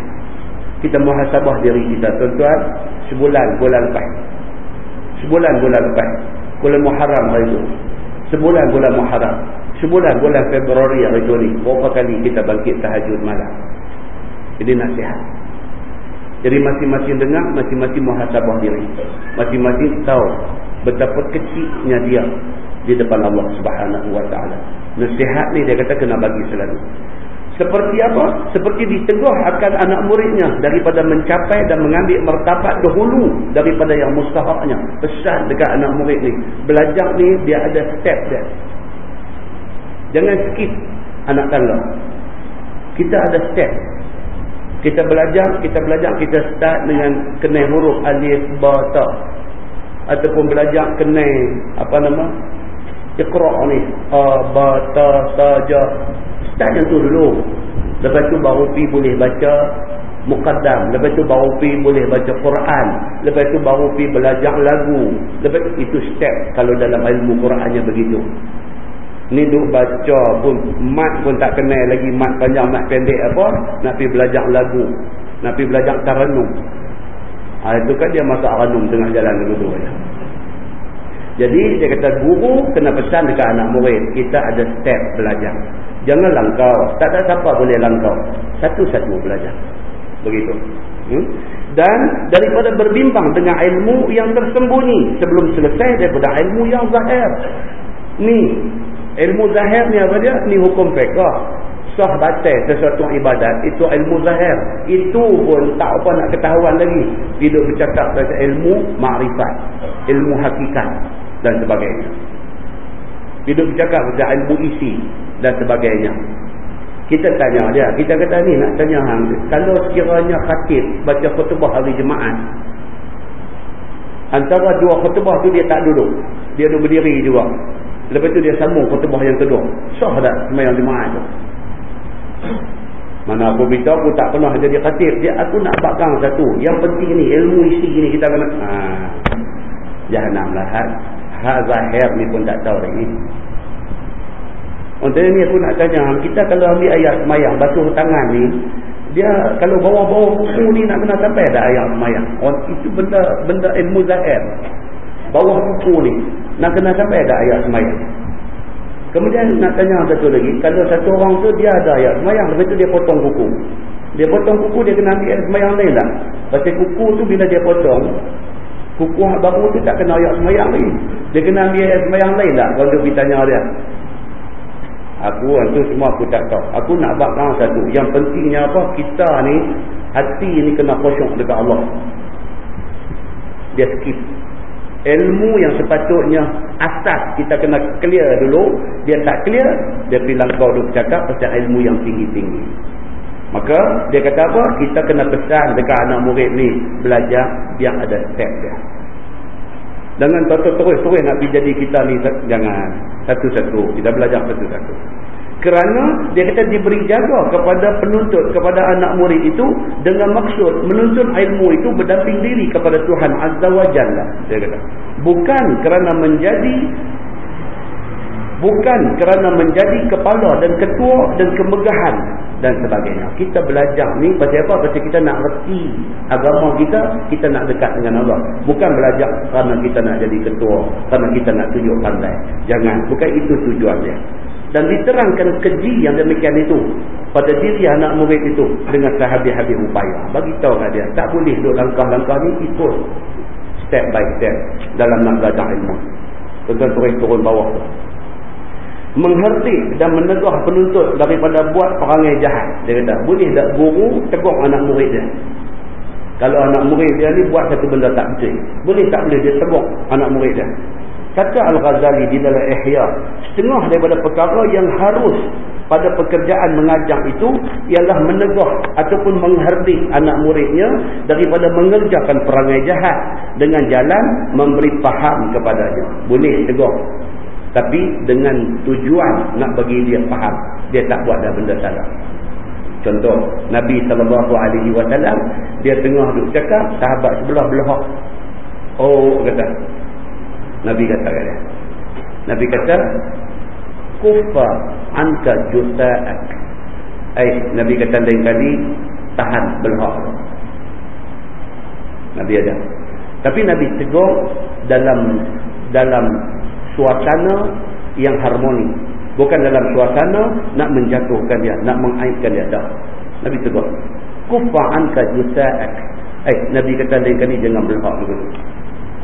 Kita muhasabah diri kita. Tuan-tuan, sebulan, bulan lepas. Sebulan, bulan lepas. Bulan Muharram hari itu. Sebulan, bulan Muharram. Sebulan, bulan Februari hari itu ni. Berapa kali kita bangkit tahajud malam. Ini nasihat. Jadi masing-masing dengar, masing-masing muhasabah diri. Masing-masing tahu betapa kecilnya dia di depan Allah Subhanahu Wa Taala. Nasihat ni dia kata kena bagi selalu. Seperti apa? Seperti diteguh akan anak muridnya daripada mencapai dan mengambil martabat dahulu daripada yang mustahaknya. Pesan dekat anak murid ni. Belajar ni dia ada step dia. Jangan skip anak tangga. Kita ada step. Kita belajar, kita belajar, kita start dengan kenai huruf alif, ba, ta. Ataupun belajar kenai, apa nama? Iqra' ni. A, ba, ta, sa, ja. Start yang tu dulu. Lepas tu baru pi boleh baca Muqaddam. Lepas tu baru pi boleh baca Quran. Lepas tu baru pi belajar lagu. Lepas tu, itu step kalau dalam ilmu Qurannya begitu. Ni duk baca pun, mat pun tak kenal lagi mat panjang, mat pendek apa. Nak pi belajar lagu. Nak pi belajar taranum. Ha, itu kan dia masak ranum tengah jalan dulu. Ya. Jadi dia kata guru kena pesan dekat anak murid. Kita ada step belajar. Jangan langkau. Tak ada siapa boleh langkau. Satu-satu belajar. Begitu. Hmm? Dan daripada berbimbang dengan ilmu yang tersembunyi. Sebelum selesai daripada ilmu yang zahir. Ni. Ilmu zahir ni apa dia? Ni hukum fiqah. Sah batal sesuatu ibadat. Itu ilmu zahir. Itu pun tak apa nak ketahuan lagi. Hidup bercakap tentang ilmu ma'rifat. Ilmu hakikat. Dan sebagainya. Hidup bercakap tentang ilmu isi dan sebagainya. Kita tanya dia, kita kata ni nak tanya hang, kalau sekiranya khatib baca khutbah hari Jumaat, antara dua khutbah tu dia tak duduk. Dia duduk berdiri juga. Lepas tu dia sambung khutbah yang kedua. Sah tak sembahyang Jumaat tu? Mana aku beritahu aku tak pernah jadi khatib. Dia aku nak bakang satu. Yang penting ni ilmu isi ni kita kena ha. Jahanam lah. Ha zahir ni pun tak tahu lagi. Untuk ini aku nak tanya, kita kalau ambil ayat semayang, basuh tangan ni, dia kalau bawa-bawa kuku ni nak kena sampai ada ayat semayang. Oh, itu benda benda ilmu zahir. Bawah kuku ni, nak kena sampai ada ayat semayang. Kemudian nak tanya satu lagi, kalau satu orang tu dia ada ayat semayang, lepas tu dia potong kuku. Dia potong kuku, dia kena ambil ayat semayang lain tak? Pasal kuku tu bila dia potong, kuku baru tu tak kena ayat semayang lagi. Dia kena ambil ayat semayang lain tak? Kalau dia tanya dia. Aku itu semua aku tak tahu. Aku nak bakang satu. Yang pentingnya apa? Kita ni, hati ni kena kosong dekat Allah. Dia skip. Ilmu yang sepatutnya asas kita kena clear dulu. Dia tak clear, dia pergi langkau duk cakap pasal ilmu yang tinggi-tinggi. Maka dia kata apa? Kita kena pesan dekat anak murid ni belajar biar ada step dia. Jangan terus-terus nak jadi kita ni. Jangan. Satu-satu. Kita belajar satu-satu. Kerana dia kata diberi jaga kepada penuntut, kepada anak murid itu dengan maksud menuntut ilmu itu berdamping diri kepada Tuhan Azza wa Jalla. Dia kata. Bukan kerana menjadi bukan kerana menjadi kepala dan ketua dan kemegahan dan sebagainya. Kita belajar ni pasal apa? Pasal kita nak reti agama kita, kita nak dekat dengan Allah. Bukan belajar kerana kita nak jadi ketua, kerana kita nak tunjuk pandai. Jangan, bukan itu tujuan dia. Dan diterangkan keji yang demikian itu pada diri anak murid itu dengan sehabis-habis upaya. Bagi tahu kat dia, tak boleh duduk langkah-langkah ni ikut step by step dalam nak belajar ilmu. Tentang turun bawah tu menghertik dan menegah penuntut daripada buat perangai jahat. Dia kata, boleh tak guru tegur anak murid dia? Kalau anak murid dia ni buat satu benda tak betul. Boleh tak boleh dia tegur anak murid dia? kata Al-Ghazali di dalam Ihya setengah daripada perkara yang harus pada pekerjaan mengajar itu ialah menegah ataupun mengherdik anak muridnya daripada mengerjakan perangai jahat dengan jalan memberi faham kepadanya boleh tegur tapi dengan tujuan nak bagi dia faham dia tak buat dah benda salah. Contoh Nabi SAW dia tengah duduk cakap sahabat sebelah belahak oh kata. Nabi kata kata Nabi kata kufa anka juta'ak eh Nabi kata lain kali tahan belhak Nabi ada. Tapi Nabi tegur dalam dalam suasana yang harmoni bukan dalam suasana nak menjatuhkan dia nak mengaibkan dia tak Nabi tegur kufa anka juta'ak eh Nabi kata lain kali jangan belhak dulu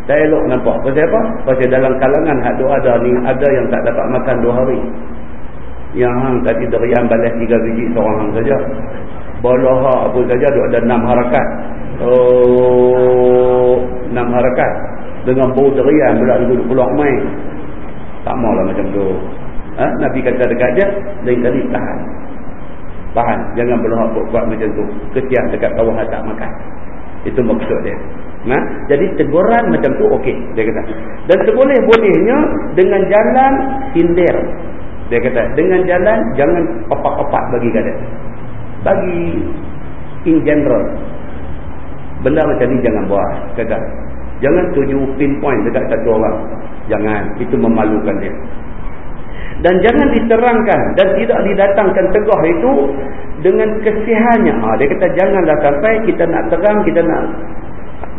tak elok nampak. Pasal apa? Pasal dalam kalangan hak doa ada ni, ada yang tak dapat makan dua hari. Yang hang tadi derian balas tiga biji seorang hang saja. Boloha apa saja ada enam harakat. Oh, enam harakat. Dengan bau derian pula dulu keluar main. Tak maulah macam tu. Ha? Nabi kata dekat dia, lain kali tahan. Tahan. Jangan berhak buat macam tu. Kesian dekat bawah tak makan. Itu maksud dia. Nah, jadi teguran macam tu okey dia kata. Dan seboleh-bolehnya dengan jalan sindir. Dia kata, dengan jalan jangan papak-papak bagi kada. Bagi in general. Benda macam ni jangan buat, kata. Jangan tuju pinpoint dekat satu orang. Jangan, itu memalukan dia. Dan jangan diterangkan dan tidak didatangkan tegah itu dengan kesihannya. Ha, dia kata janganlah sampai kita nak terang, kita nak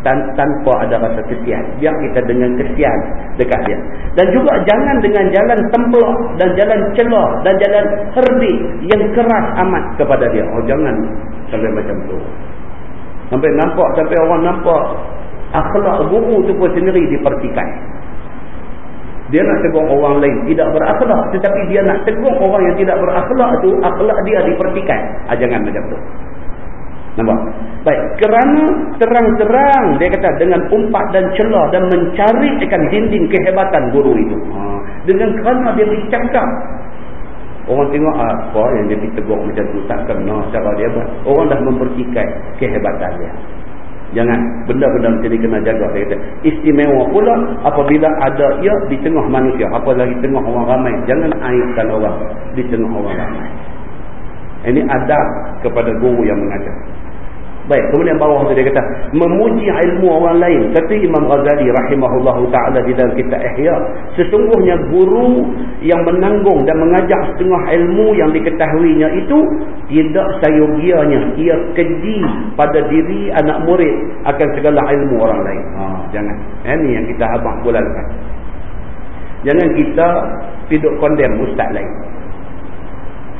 dan tanpa ada rasa kesian biar kita dengan kesian dekat dia dan juga jangan dengan jalan templok dan jalan celah dan jalan herdik yang keras amat kepada dia oh jangan sampai macam tu sampai nampak sampai orang nampak akhlak guru tu pun sendiri dipertikai dia nak tegur orang lain tidak berakhlak tetapi dia nak tegur orang yang tidak berakhlak tu akhlak dia dipertikai ah, jangan macam tu Nampak? Baik, kerana terang-terang dia kata dengan umpat dan celah dan mencari akan dinding kehebatan guru itu. Ha. Dengan kerana dia bercakap. Orang tengok ah, apa yang dia ditegur macam tu tak kena cara dia buat. Orang dah mempertikai kehebatan dia. Jangan benda-benda macam ni kena jaga dia kata. Istimewa pula apabila ada ia di tengah manusia, apalagi tengah orang ramai, jangan aibkan orang di tengah orang ramai. Ini adab kepada guru yang mengajar. Baik, kemudian bawah tu dia kata, memuji ilmu orang lain. Kata Imam Ghazali rahimahullahu taala di dalam kitab Ihya, sesungguhnya guru yang menanggung dan mengajar setengah ilmu yang diketahuinya itu tidak sayogianya ia keji pada diri anak murid akan segala ilmu orang lain. Ha, jangan. Ini yang kita habaq bulan. Jangan kita hidup kondem ustaz lain.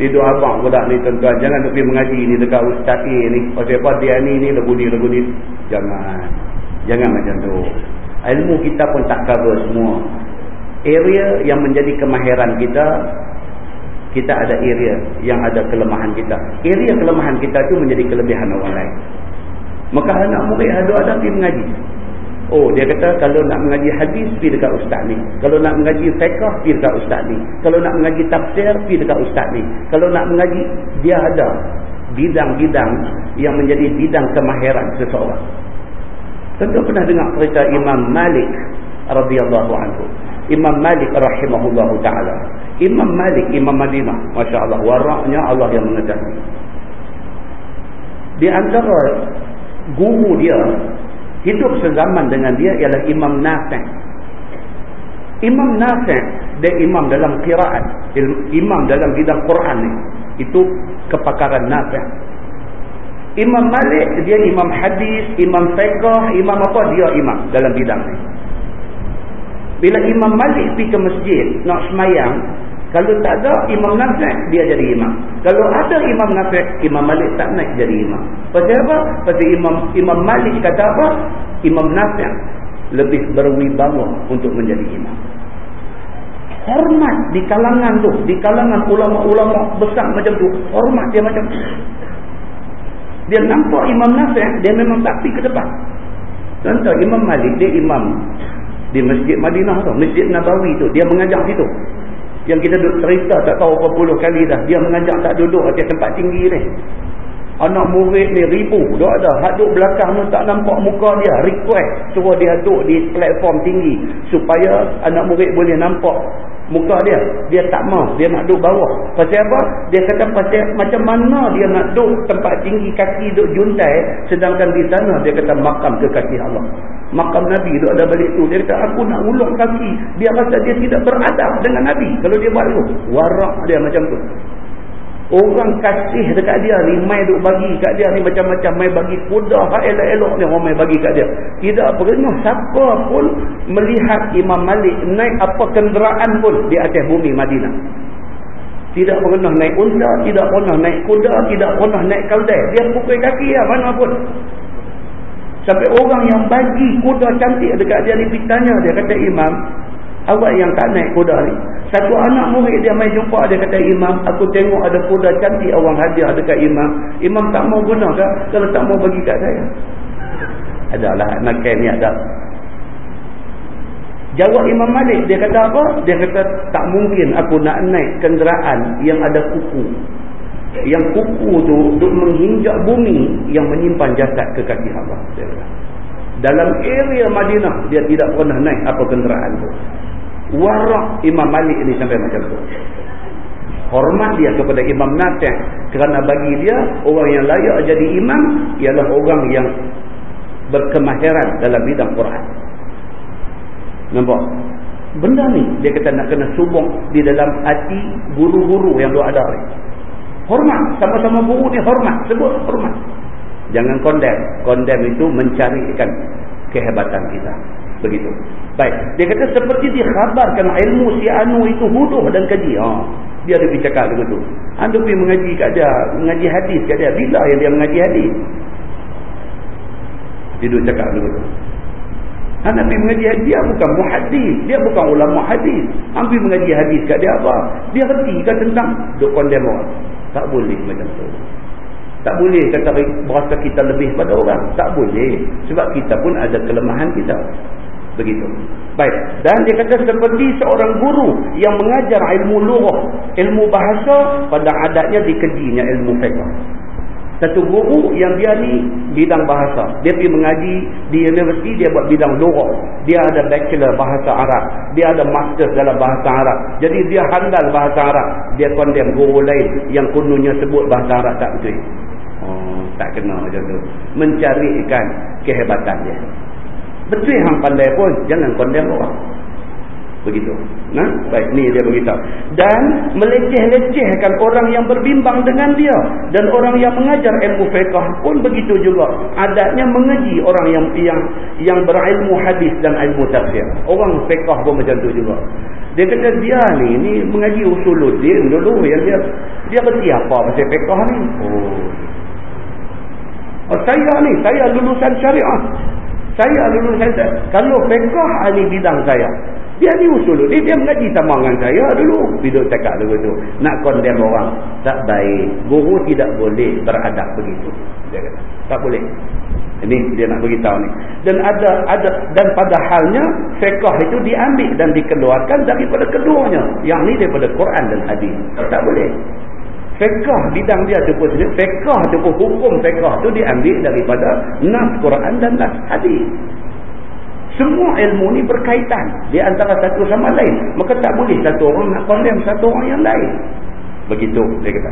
Tidur abang budak ni tuan-tuan. Jangan pergi mengaji ni dekat ustaz A ni. Pasal apa dia ni ni lagu ni lagu ni. Jangan. Jangan macam tu. Ilmu kita pun tak cover semua. Area yang menjadi kemahiran kita. Kita ada area yang ada kelemahan kita. Area kelemahan kita tu menjadi kelebihan orang lain. Maka anak murid ada-ada pergi mengaji. Oh dia kata kalau nak mengaji hadis pergi dekat ustaz ni. Kalau nak mengaji fiqh pergi dekat ustaz ni. Kalau nak mengaji tafsir pergi dekat ustaz ni. Kalau nak mengaji dia ada bidang-bidang yang menjadi bidang kemahiran seseorang. Tentu pernah dengar cerita Imam Malik radhiyallahu anhu. Imam Malik rahimahullahu taala. Imam Malik Imam Madinah, masya-Allah waraknya Allah yang mengetahui. Di antara guru dia hidup sezaman dengan dia ialah Imam Nafi' Imam Nafi' dia imam dalam kiraat imam dalam bidang Quran ni. Itu kepakaran Nafi' Imam Malik dia imam hadis imam fiqah imam apa dia imam dalam bidang ni. Bila Imam Malik pergi ke masjid nak semayang kalau tak ada Imam Nafi' dia jadi imam. Kalau ada Imam Nafi' Imam Malik tak naik jadi imam. Pasal apa? Pasal Imam Imam Malik kata apa? Imam Nafi' lebih berwibawa untuk menjadi imam. Hormat di kalangan tu, di kalangan ulama-ulama besar macam tu, hormat dia macam tu. Dia nampak Imam Nafi' dia memang tak pergi ke depan. Contoh Imam Malik dia imam Di Masjid Madinah tu. Masjid Nabawi tu. Dia mengajar situ. Yang kita duduk cerita tak tahu berapa puluh kali dah. Dia mengajak tak duduk atas tempat tinggi ni. Anak murid ni ribu. Dia ada. Hak duduk belakang tu tak nampak muka dia. Request. Suruh dia duduk di platform tinggi. Supaya anak murid boleh nampak muka dia. Dia tak mau. Dia nak duduk bawah. Pasal apa? Dia kata pasal macam mana dia nak duduk tempat tinggi kaki duduk juntai. Sedangkan di sana dia kata makam ke kaki Allah. Makam Nabi duduk ada balik tu. Dia kata aku nak ulung kaki. Dia rasa dia tidak beradab dengan Nabi. Kalau dia buat tu. Warak dia macam tu. Orang kasih dekat dia ni, mai duk bagi kat dia ni macam-macam. Mai bagi kuda, hak elok-elok ni orang mai bagi kat dia. Tidak pernah siapa pun melihat Imam Malik naik apa kenderaan pun di atas bumi Madinah. Tidak pernah naik unta, tidak pernah naik kuda, tidak pernah naik kaldai. Dia pukul kaki lah mana pun. Sampai orang yang bagi kuda cantik dekat dia ni pitanya dia kata imam, awak yang tak naik kuda ni. Satu anak murid dia mai jumpa dia kata imam, aku tengok ada kuda cantik orang hadiah dekat imam. Imam tak mau guna ke? Kalau tak mau bagi kat saya. Adalah makan ni ada. Jawab Imam Malik, dia kata apa? Dia kata tak mungkin aku nak naik kenderaan yang ada kuku. Yang kuku tu duk menghinjak bumi yang menyimpan jasad ke kaki Allah. Dalam area Madinah dia tidak pernah naik apa kenderaan tu. Warak Imam Malik ni sampai macam tu. Hormat dia kepada Imam Nafi' kerana bagi dia orang yang layak jadi imam ialah orang yang berkemahiran dalam bidang Quran. Nampak? Benda ni dia kata nak kena subung di dalam hati guru-guru yang dia ada ni hormat. Sama-sama guru ni hormat. Sebut hormat. Jangan kondem. Kondem itu mencarikan kehebatan kita. Begitu. Baik. Dia kata seperti dikhabarkan ilmu si anu itu huduh dan kaji ha. Dia ada pergi cakap dengan tu. Anda pergi mengaji kat dia. Mengaji hadis kat dia. Bila yang dia mengaji hadis? Dia duduk cakap dengan tu anda pergi mengaji hadis dia bukan muhadis dia bukan ulama hadis. Pergi mengaji hadis kat dia apa? Dia reti kan tentang duk kondem orang. Tak boleh macam tu. Tak boleh kata berasa kita lebih pada orang. Tak boleh. Sebab kita pun ada kelemahan kita. Begitu. Baik. Dan dia kata seperti seorang guru yang mengajar ilmu lughah ilmu bahasa pada adatnya dikejinya ilmu fiqh satu guru yang dia ni bidang bahasa. Dia pergi mengaji di universiti dia buat bidang lughah dia ada bachelor bahasa Arab. Dia ada master dalam bahasa Arab. Jadi dia handal bahasa Arab. Dia condemn guru lain yang kononnya sebut bahasa Arab tak betul. Oh, tak kena macam tu. Mencarikan kehebatan dia. Betul yang pandai pun jangan kondem orang. Begitu. Nah, baik ni dia beritahu. Dan meleceh-lecehkan orang yang berbimbang dengan dia dan orang yang mengajar ilmu fiqh pun begitu juga. Adatnya mengaji orang yang yang yang berilmu hadis dan ilmu tafsir. Orang fiqh pun macam tu juga. Dia kata dia ni ni mengaji usuluddin dulu yang dia dia berti apa pasal fiqh ni? Oh. Oh, saya ni, saya lulusan syariah saya lulus saya kalau fiqah ni bidang saya dia ni usul dia, dia mengaji sama dengan saya dulu. Duduk cakap dulu tu nak condemn orang tak baik. Guru tidak boleh beradab begitu. Dia kata tak boleh. Ini dia nak beritahu ni. Dan ada ada dan pada halnya fiqah itu diambil dan dikeluarkan daripada keduanya. Yang ni daripada Quran dan hadis. Tak boleh. Fekah bidang dia tu pun fekah tu pun hukum fekah tu diambil daripada nas Quran dan nas hadis. Semua ilmu ni berkaitan di antara satu sama lain. Maka tak boleh satu orang nak condemn satu orang yang lain. Begitu dia kata.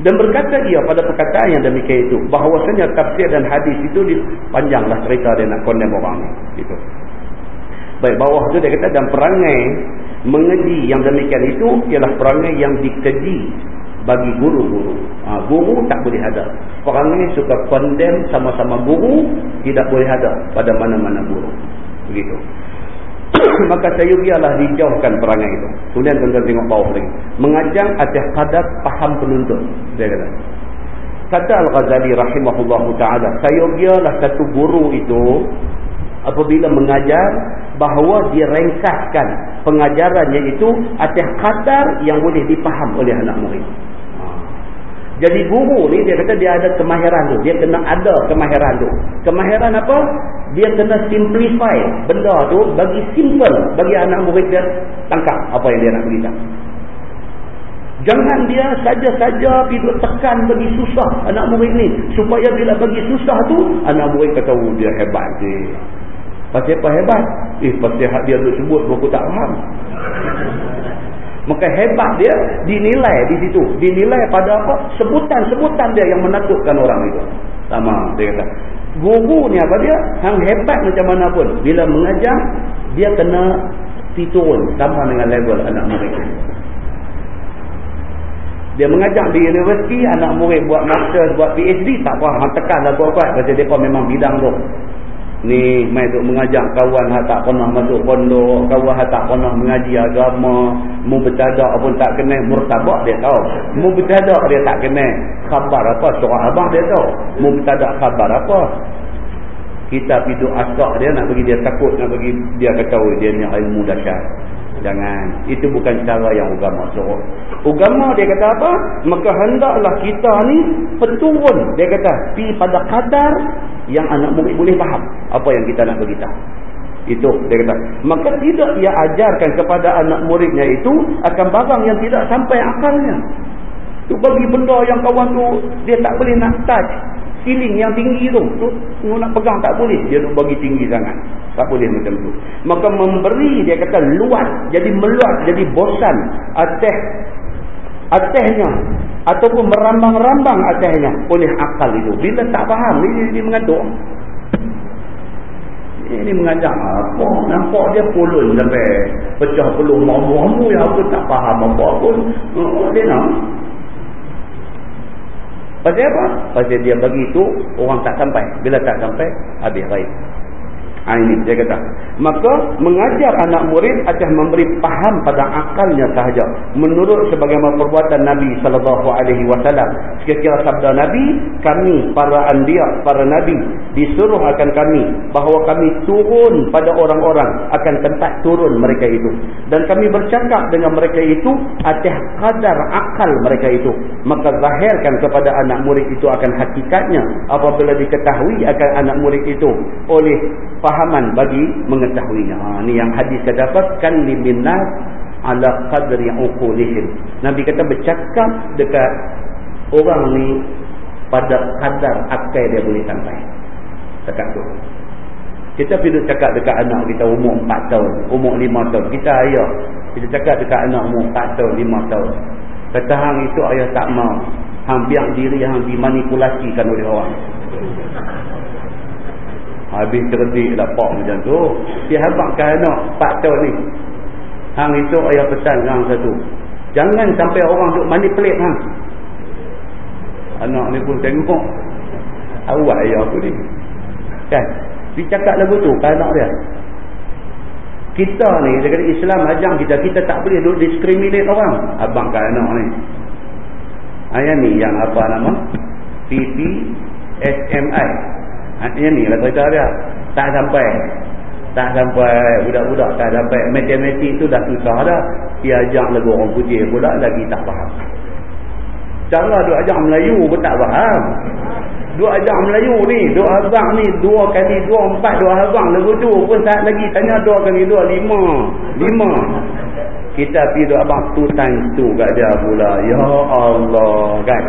Dan berkata dia pada perkataan yang demikian itu bahawasanya tafsir dan hadis itu panjanglah cerita dia nak condemn orang ni. Gitu. Baik bawah tu dia kata dan perangai mengeji yang demikian itu ialah perangai yang dikeji bagi guru-guru. Ha, guru tak boleh ada. Orang ni suka condemn sama-sama guru, tidak boleh ada pada mana-mana guru. Begitu. *coughs* Maka saya biarlah dijauhkan perangai itu. Kemudian tuan-tuan tengok bawah lagi. Mengajang atas kadar paham penuntut. Dia kata. Kata Al-Ghazali rahimahullah ta'ala. Saya biarlah satu guru itu apabila mengajar bahawa dia ringkaskan pengajarannya itu atas kadar yang boleh dipaham oleh anak murid Jadi guru ni dia kata dia ada kemahiran tu. Dia kena ada kemahiran tu. Kemahiran apa? Dia kena simplify benda tu bagi simple bagi anak murid dia tangkap apa yang dia nak beritahu. Jangan dia saja-saja pergi tekan bagi susah anak murid ni. Supaya bila bagi susah tu, anak murid kata, oh dia hebat dia. Pasal apa hebat? Eh, pasal dia duduk sebut, aku tak faham. Maka hebat dia dinilai di situ. Dinilai pada apa? Sebutan-sebutan dia yang menakutkan orang itu. Sama dia kata. Guru ni apa dia? Yang hebat macam mana pun. Bila mengajar, dia kena turun sama dengan level anak murid. Dia mengajar di universiti, anak murid buat master, buat PhD, tak apa. Hang tekanlah kuat-kuat. Pasal dia memang bidang tu. Ni mai duk mengajak kawan hak tak pernah masuk pondok, kawan hak tak pernah mengaji agama, mu bertadak pun tak kenal murtabak dia tahu. Mu bertadak dia tak kenal khabar apa surah abang dia tahu. Mu bertadak khabar apa. Kita pergi duk asak dia nak bagi dia takut nak bagi dia kata dia ni ilmu dahsyat. Jangan. Itu bukan cara yang agama suruh. Agama dia kata apa? Maka hendaklah kita ni peturun. Dia kata, pi pada kadar yang anak murid boleh faham. Apa yang kita nak beritahu. Itu dia kata. Maka tidak ia ajarkan kepada anak muridnya itu akan barang yang tidak sampai akalnya. Tu bagi benda yang kawan tu dia tak boleh nak touch ceiling yang tinggi tu tu nak pegang tak boleh. Dia nak bagi tinggi sangat. Tak boleh macam tu. Maka memberi dia kata luas. Jadi meluat jadi bosan atas atasnya. Ataupun merambang-rambang atasnya. Oleh akal itu. Bila tak faham ini, ini mengatuk ini mengajar apa nampak dia pulun sampai pecah peluh. Mamu-mamu yang aku tak faham apa pun dia nak Pasal apa? Pasal dia bagi itu orang tak sampai. Bila tak sampai, habis baik. Ha, ini dia kata. Maka mengajar anak murid akan memberi paham pada akalnya sahaja. Menurut sebagaimana perbuatan Nabi wasallam. Sekiranya sabda Nabi, kami para anbiya, para nabi disuruh akan kami bahawa kami turun pada orang-orang akan tempat turun mereka itu. Dan kami bercakap dengan mereka itu atas kadar akal mereka itu. Maka zahirkan kepada anak murid itu akan hakikatnya apabila diketahui akan anak murid itu oleh fahaman bagi mengetahuinya. Ha, ni yang hadis kata apa? Kan liminnas ala qadri uqulihim. Nabi kata bercakap dekat orang ni pada kadar akal dia boleh sampai. Cakap tu. Kita pergi cakap dekat anak kita umur 4 tahun, umur 5 tahun. Kita ayah. Kita cakap dekat anak umur 4 tahun, 5 tahun. Kata hang itu ayah tak mau. Hang biar diri hang dimanipulasikan oleh orang. Habis cerdik lah pak macam tu. Dia habakkan anak 4 tahun ni. Hang itu ayah pesan hang satu. Jangan sampai orang duk manipulate hang. Anak ni pun tengok. Awak ayah aku ni. Kan? Dia cakap lagu tu ke anak dia. Kita ni, dia kata Islam ajang kita, kita tak boleh duk discriminate orang. Abang kan anak ni. Ayah ni yang apa nama? PPSMI. Yang ni lah cerita dia. Tak sampai. Tak sampai. Budak-budak tak sampai. Matematik tu dah susah dah. Dia ajak lagu orang putih pula lagi tak faham. Cara dia ajak Melayu pun tak faham. Dua ajak Melayu ni. Dua abang ni. Dua kali dua empat. Dua abang lagu tu pun saat lagi tanya dua kali dua. Lima. Lima. Kita pergi dua abang tu times tu kat dia pula. Ya Allah. Kan?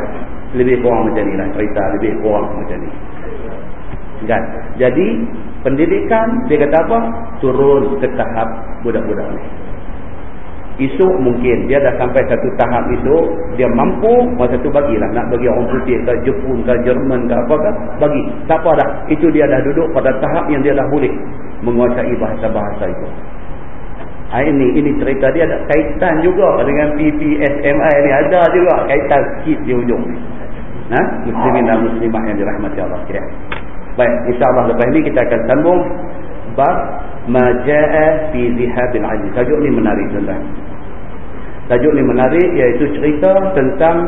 Lebih kurang macam ni lah cerita. Lebih kurang macam ni. Kan? Jadi pendidikan dia kata apa? Turun ke tahap budak-budak ni. Esok mungkin dia dah sampai satu tahap esok dia mampu masa tu bagilah nak bagi orang putih ke Jepun ke Jerman ke apa ke bagi. Tak apa dah. Itu dia dah duduk pada tahap yang dia dah boleh menguasai bahasa-bahasa itu. Ha, ini ini cerita dia ada kaitan juga dengan PPSMI ni ada juga kaitan sikit di ujung ni. Ha? muslimin dan muslimat yang dirahmati Allah sekalian. Baik, insyaAllah lepas ini kita akan sambung bab maja'a fi zihabil ajli. Tajuk ni menarik tuan Tajuk ni menarik iaitu cerita tentang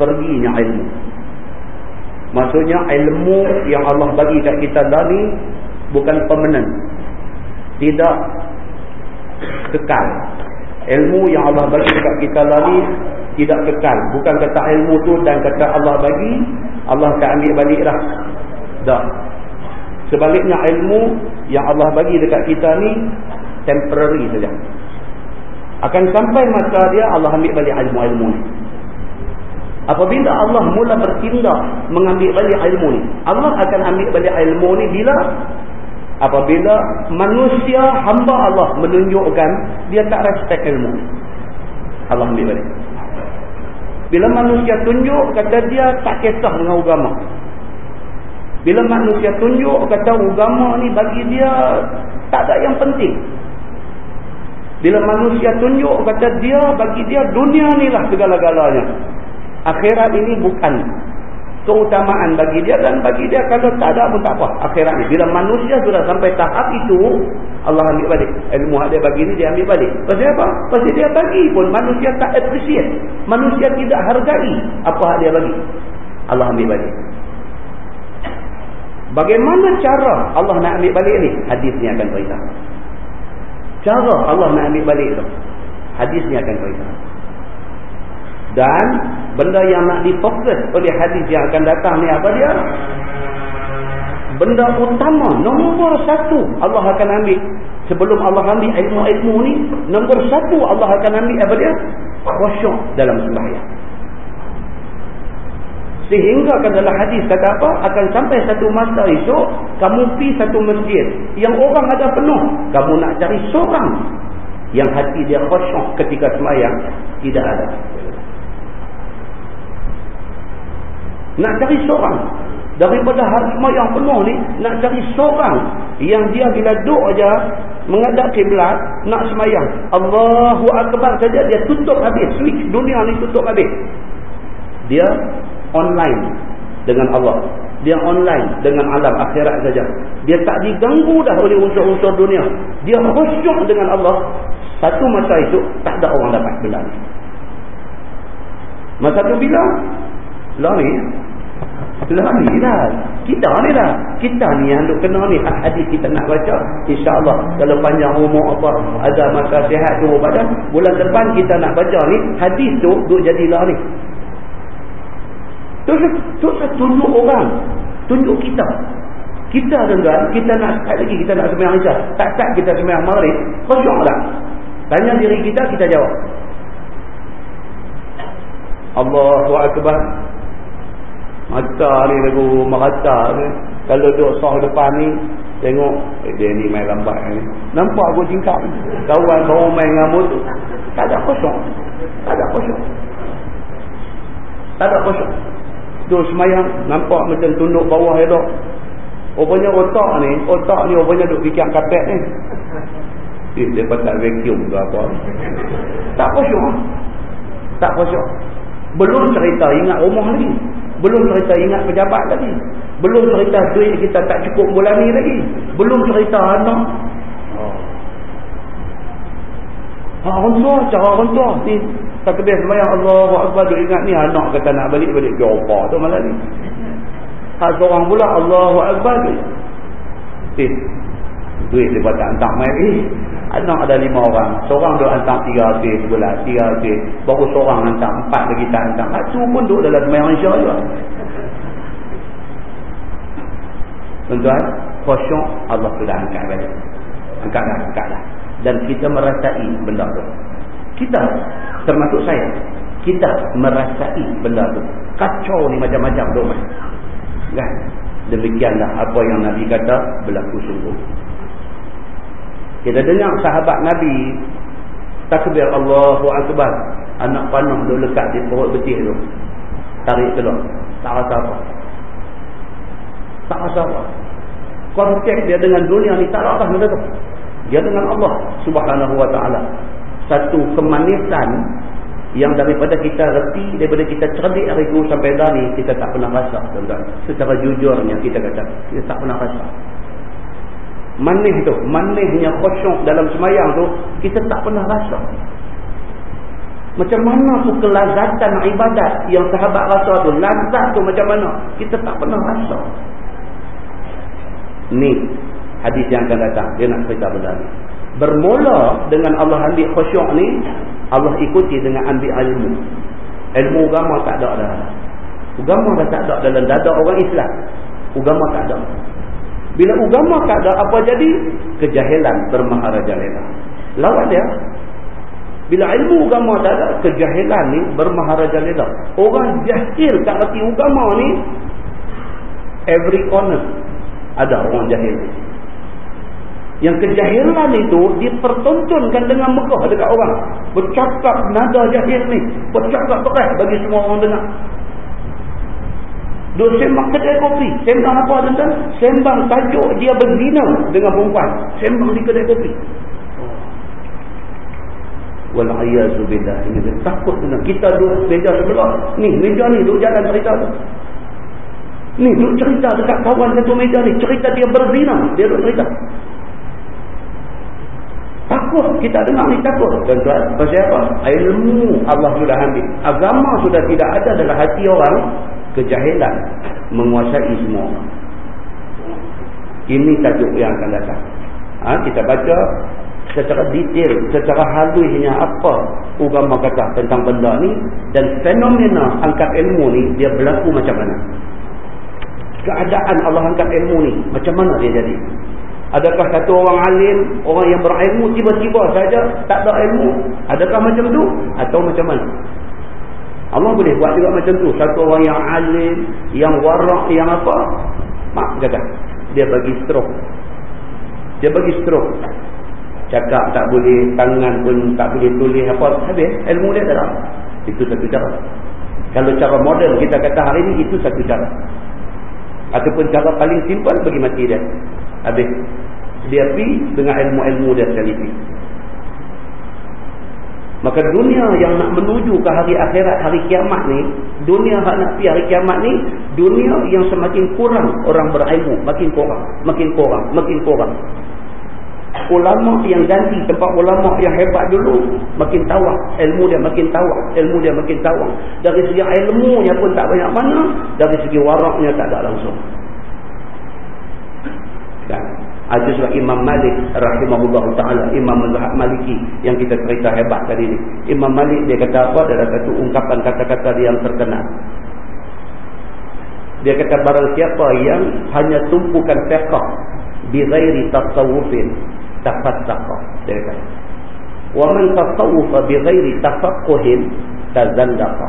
perginya ilmu. Maksudnya ilmu yang Allah bagi kat kita ni bukan permanent. Tidak kekal. Ilmu yang Allah bagi kat kita ni tidak kekal. Bukan kata ilmu tu dan kata Allah bagi Allah akan ambil balik dah. Dah sebaliknya ilmu yang Allah bagi dekat kita ni temporary saja. Akan sampai masa dia Allah ambil balik ilmu-ilmu ni. Apabila Allah mula bertindak mengambil balik ilmu ni Allah akan ambil balik ilmu ni bila? Apabila manusia hamba Allah menunjukkan dia tak respect ilmu Allah ambil balik bila manusia tunjuk kata dia tak kisah dengan agama. Bila manusia tunjuk kata agama ni bagi dia tak ada yang penting. Bila manusia tunjuk kata dia bagi dia dunia ni lah segala-galanya. Akhirat ini bukan keutamaan bagi dia dan bagi dia kalau tak ada pun tak apa akhirat ni. Bila manusia sudah sampai tahap itu Allah ambil balik. Ilmu dia bagi ni dia ambil balik. Pasal apa? pasal dia bagi pun manusia tak appreciate. Manusia tidak hargai apa dia bagi. Allah ambil balik. Bagaimana cara Allah nak ambil balik ni? Hadis ni akan beritahu. Cara Allah nak ambil balik tu. Hadis ni akan beritahu dan benda yang nak difokus oleh hadis yang akan datang ni apa dia? Benda utama, nombor satu Allah akan ambil. Sebelum Allah ambil ilmu-ilmu ni, nombor satu Allah akan ambil apa dia? Khusyuk dalam sembahyang. Sehingga kan dalam hadis kata apa? Akan sampai satu masa esok, kamu pergi satu masjid. Yang orang ada penuh. Kamu nak cari seorang. Yang hati dia khusyuk ketika sembahyang. Tidak ada. Nak cari seorang. Daripada hari semayang penuh ni, nak cari seorang yang dia bila duduk aja menghadap kiblat nak semayang. Allahu Akbar saja dia tutup habis. Switch dunia ni tutup habis. Dia online dengan Allah. Dia online dengan alam akhirat saja. Dia tak diganggu dah oleh unsur-unsur dunia. Dia khusyuk dengan Allah. Satu masa itu, tak ada orang dapat benda ni. Masa tu bila? Lari. Lari lah. Kita ni lah. Kita ni yang duk kena ni. Hadis kita nak baca. InsyaAllah. Kalau panjang umur apa. Ada masa sihat tu badan. Bulan depan kita nak baca ni. Hadis tu duk jadi lari. Tu, tu, tu tunjuk orang. Tunjuk kita. Kita tuan kita nak sekali lagi kita nak semayang Isyak. Tak-tak kita semayang Maghrib. Kosong lah. Tanya diri kita, kita jawab. Allahu Akbar. Mata ni lagu merata ni. Kalau duduk sah depan ni. Tengok. Eh, dia ni main lambat ni. Nampak aku tingkap ni. Kawan baru main dengan motor. Tak ada kosong. Tak ada kosong. Tak ada kosong. Duduk semayang. Nampak macam tunduk bawah elok. Rupanya otak ni. Otak ni rupanya duduk fikir kapet ni. Eh, dia patah vacuum ke apa. Tak kosong. Tak kosong. Belum cerita ingat rumah lagi. Belum cerita ingat pejabat lagi. Belum cerita duit kita tak cukup bulan ni lagi. Belum cerita anak. Oh. Ha, orang tua, cara tua. Ni, tak kebih semayang Allah Akbar dia ingat ni anak kata nak balik-balik ke apa tu malam ni. Ha, seorang pula Allah Akbar dia. Eh, duit dia tak hantar main. Eh, anak ada lima orang. Seorang dia hantar tiga hati sebulan. Tiga hati. Baru seorang hantar. Empat lagi tak hantar. Itu pun duduk dalam insya Allah. Tuan-tuan, khusyuk Allah sudah angkat balik. Angkatlah, angkatlah. Dan kita merasai benda tu. Kita, termasuk saya, kita merasai benda tu. Kacau ni macam-macam tu. Kan? Demikianlah apa yang Nabi kata berlaku sungguh. Kita dengar sahabat Nabi takbir Allahu Akbar. Anak panah tu lekat di perut betis tu. Tarik keluar. Tak rasa apa. Tak rasa apa. Konteks dia dengan dunia ni tak rasa benda tu. Dia dengan Allah subhanahu wa ta'ala. Satu kemanisan yang daripada kita reti, daripada kita cerdik hari itu sampai dah ni, kita tak pernah rasa. Tuan-tuan. Secara jujurnya kita kata, kita tak pernah rasa. Manih tu, manihnya khusyuk dalam semayang tu, kita tak pernah rasa. Macam mana tu kelazatan ibadat yang sahabat rasa tu, lazat tu macam mana? Kita tak pernah rasa. Ni hadis yang akan datang. Dia nak cerita benda ni. Bermula dengan Allah ambil khusyuk ni, Allah ikuti dengan ambil ilmu. Ilmu agama tak ada dah. Agama dah tak ada dalam dada orang Islam. Agama tak ada. Bila agama tak ada, apa jadi? Kejahilan bermaharajalela. Lawan dia. Bila ilmu agama tak ada, kejahilan ni bermaharajalela. Orang jahil tak reti agama ni, every corner ada orang jahil. Yang kejahilan itu dipertontonkan dengan megah dekat orang. Bercakap nada jahil ni. Bercakap berat bagi semua orang dengar. Dia sembang kedai kopi. Sembang apa tuan-tuan? Sembang tajuk dia berzina dengan perempuan. Sembang di kedai kopi. Wal'ayazubillah. Ini dia takut dengan kita duduk meja sebelah. Ni, meja ni duduk jalan cerita tu. Ni, duduk cerita dekat kawan satu meja ni. Cerita dia berzina. Dia duduk cerita. Takut kita dengar ni takut. Tuan-tuan, pasal apa? Ilmu Allah sudah ambil. Agama sudah tidak ada dalam hati orang kejahilan menguasai semua ini tajuk yang akan datang. Ha, kita baca secara detail secara halusnya apa agama kata tentang benda ni dan fenomena angkat ilmu ni dia berlaku macam mana. Keadaan Allah angkat ilmu ni macam mana dia jadi? Adakah satu orang alim orang yang berilmu tiba-tiba saja tak ada ilmu adakah macam tu? Atau macam mana Allah boleh buat juga macam tu. Satu orang yang alim, yang warak, yang apa. Mak kata. Dia bagi stroke. Dia bagi stroke. Cakap tak boleh, tangan pun tak boleh tulis apa. Habis, ilmu dia tak ada. Itu satu cara. Kalau cara modern kita kata hari ini, itu satu cara. Ataupun cara paling simple, bagi mati dia. Habis. Dia pergi dengan ilmu-ilmu dia sekali Maka dunia yang nak menuju ke hari akhirat, hari kiamat ni, dunia yang nak pergi hari kiamat ni, dunia yang semakin kurang orang berilmu, makin kurang, makin kurang, makin kurang. Ulama yang ganti tempat ulama yang hebat dulu, makin tawak, ilmu dia makin tawak, ilmu dia makin tawak. Dari segi ilmunya pun tak banyak mana, dari segi waraknya tak ada langsung. Itu sebab Imam Malik rahimahullah ta'ala. Imam Mazhab Maliki yang kita cerita hebat tadi ni. Imam Malik dia kata apa? Ada satu ungkapan kata-kata dia yang terkenal. Dia kata barang siapa yang hanya tumpukan fiqah bi ghairi tasawufin tafassaqah. Dia kata. Wa man tasawufa bi ghairi tafaqquhin tazandaqa.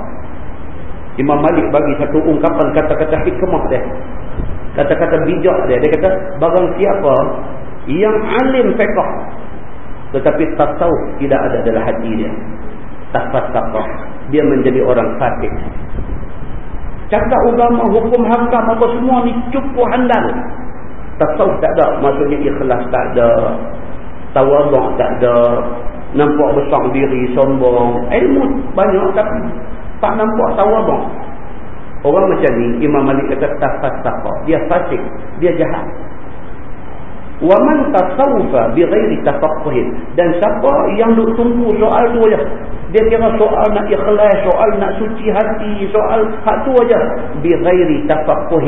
Imam Malik bagi satu ungkapan kata-kata hikmah dia kata-kata bijak dia. Dia kata barang siapa yang alim fiqh tetapi tasawuf tidak ada dalam hati dia tafasaqah dia menjadi orang fasik. Cakap agama hukum hakam apa semua ni cukup handal. Tasawuf tak ada. Maksudnya ikhlas tak ada. Tawaduk tak ada. Nampak besar diri sombong. Ilmu banyak tapi tak nampak tawaduk Orang macam ni Imam Malik kata tafasaqa, dia fasik, dia jahat. Wa man tasawfa bi ghairi tafaqquh dan siapa yang duk tunggu soal tu aja. Dia kira soal nak ikhlas, soal nak suci hati, soal hak tu aja bi ghairi tafaqquh.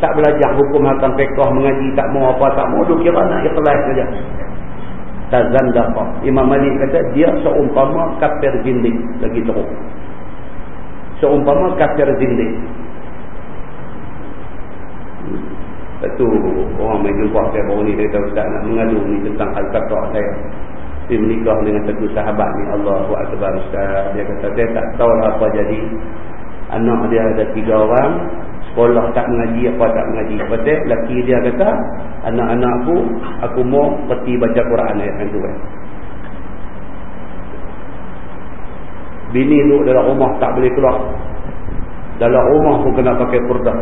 Tak belajar hukum hakam fiqh mengaji tak mau apa tak mau duk kira nak ikhlas saja. Tazandaqa. Imam Malik kata dia seumpama kafir zindik lagi teruk seumpama kafir zindik satu orang main jumpa saya baru ni dia kata ustaz nak mengadu ni tentang hal kata saya. Dia menikah dengan satu sahabat ni Allahu Akbar ustaz. Dia kata saya tak tahu apa jadi. Anak dia ada tiga orang sekolah tak mengaji apa tak mengaji. Betul laki dia kata anak-anak aku aku mau peti baca Quran. Ayat itu kan Bini duduk dalam rumah tak boleh keluar. Dalam rumah pun kena pakai purdah.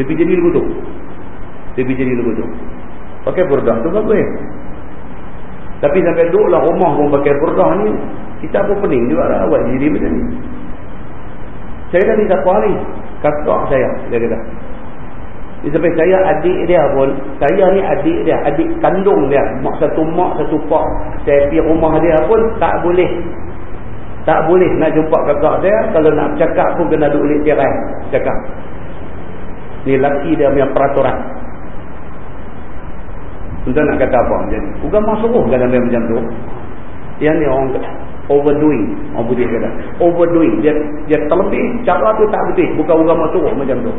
Dia pergi jadi lugu tu. Dia pergi jadi lugu tu. Pakai purdah tu bagus. Tapi sampai duduk lah rumah pun pakai purdah ni. Kita pun pening juga lah awak jadi macam ni. Saya dah minta apa hari. Kakak saya. Dia kata. Sampai saya adik dia pun, saya ni adik dia, adik kandung dia. Mak satu mak, satu pak. Saya pergi rumah dia pun tak boleh. Tak boleh nak jumpa kakak saya. Kalau nak cakap pun kena duduk di tirai. Cakap. Ni laki dia punya peraturan. Entah nak kata apa. Jadi, agama suruh kan macam tu. Yang ni orang overdoing orang putih kata overdoing dia dia terlebih cara tu tak betul bukan agama suruh macam tu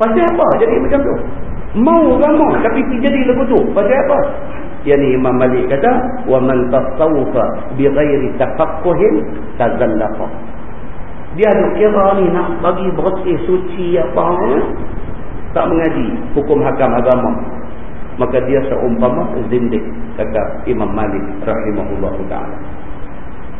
pasal apa? Jadi macam tu. Mau agama tapi jadi lagu tu pasal apa? Yani Imam Malik kata wa man tasawwafa bi ghairi tafaqquhin tazallaqa. Dia nak kira ni nak bagi bersih suci apa tak mengaji hukum hakam agama. Maka dia seumpama zindik kata Imam Malik rahimahullah taala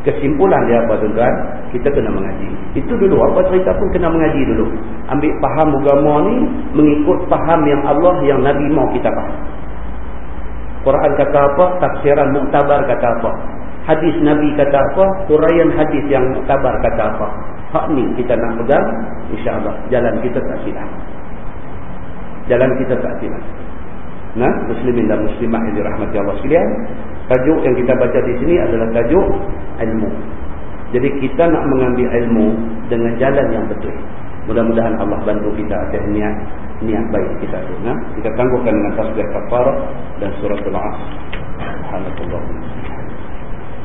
Kesimpulan dia apa tuan-tuan? Kita kena mengaji. Itu dulu. Apa cerita pun kena mengaji dulu. Ambil faham agama ni mengikut faham yang Allah yang Nabi mau kita faham. Quran kata apa? Tafsiran muktabar kata apa? Hadis Nabi kata apa? Huraian hadis yang muktabar kata apa? Hak ni kita nak pegang. InsyaAllah. Jalan kita tak silap. Jalan kita tak silap. Nah, muslimin dan muslimah yang dirahmati Allah sekalian. Tajuk yang kita baca di sini adalah tajuk ilmu. Jadi kita nak mengambil ilmu dengan jalan yang betul. Mudah-mudahan Allah bantu kita atas niat niat baik kita tu. Nah, kita tangguhkan dengan tasbih kafarah dan surah Al-Asr. Subhanallah.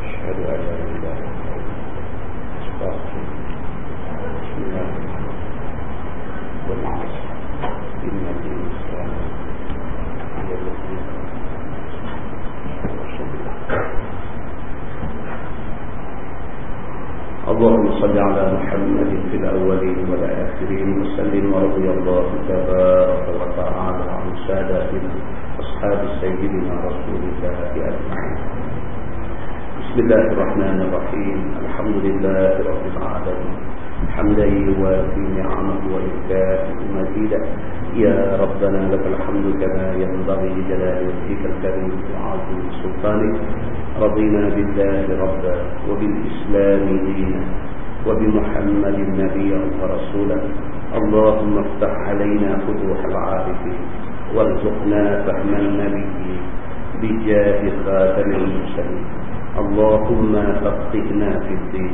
Asyhadu an la ilaha illallah. اللهم صل على محمد في الأولين والآخرين وسلم ورضي الله تبارك وتعالى عن ساداتنا أصحاب سيدنا رسول الله أجمعين. بسم الله الرحمن الرحيم. الحمد لله رب العالمين. حمدا يوافي نعمه ويكافئ مزيدا يا ربنا لك الحمد كما ينبغي لجلال وجهك الكريم وعظيم سلطانك. رضينا بالله ربا وبالإسلام دينا وبمحمد نبيا ورسولا اللهم افتح علينا فتوح العارفين وارزقنا فهم النبي بجاه خاتم المرسلين. اللهم فقهنا في الدين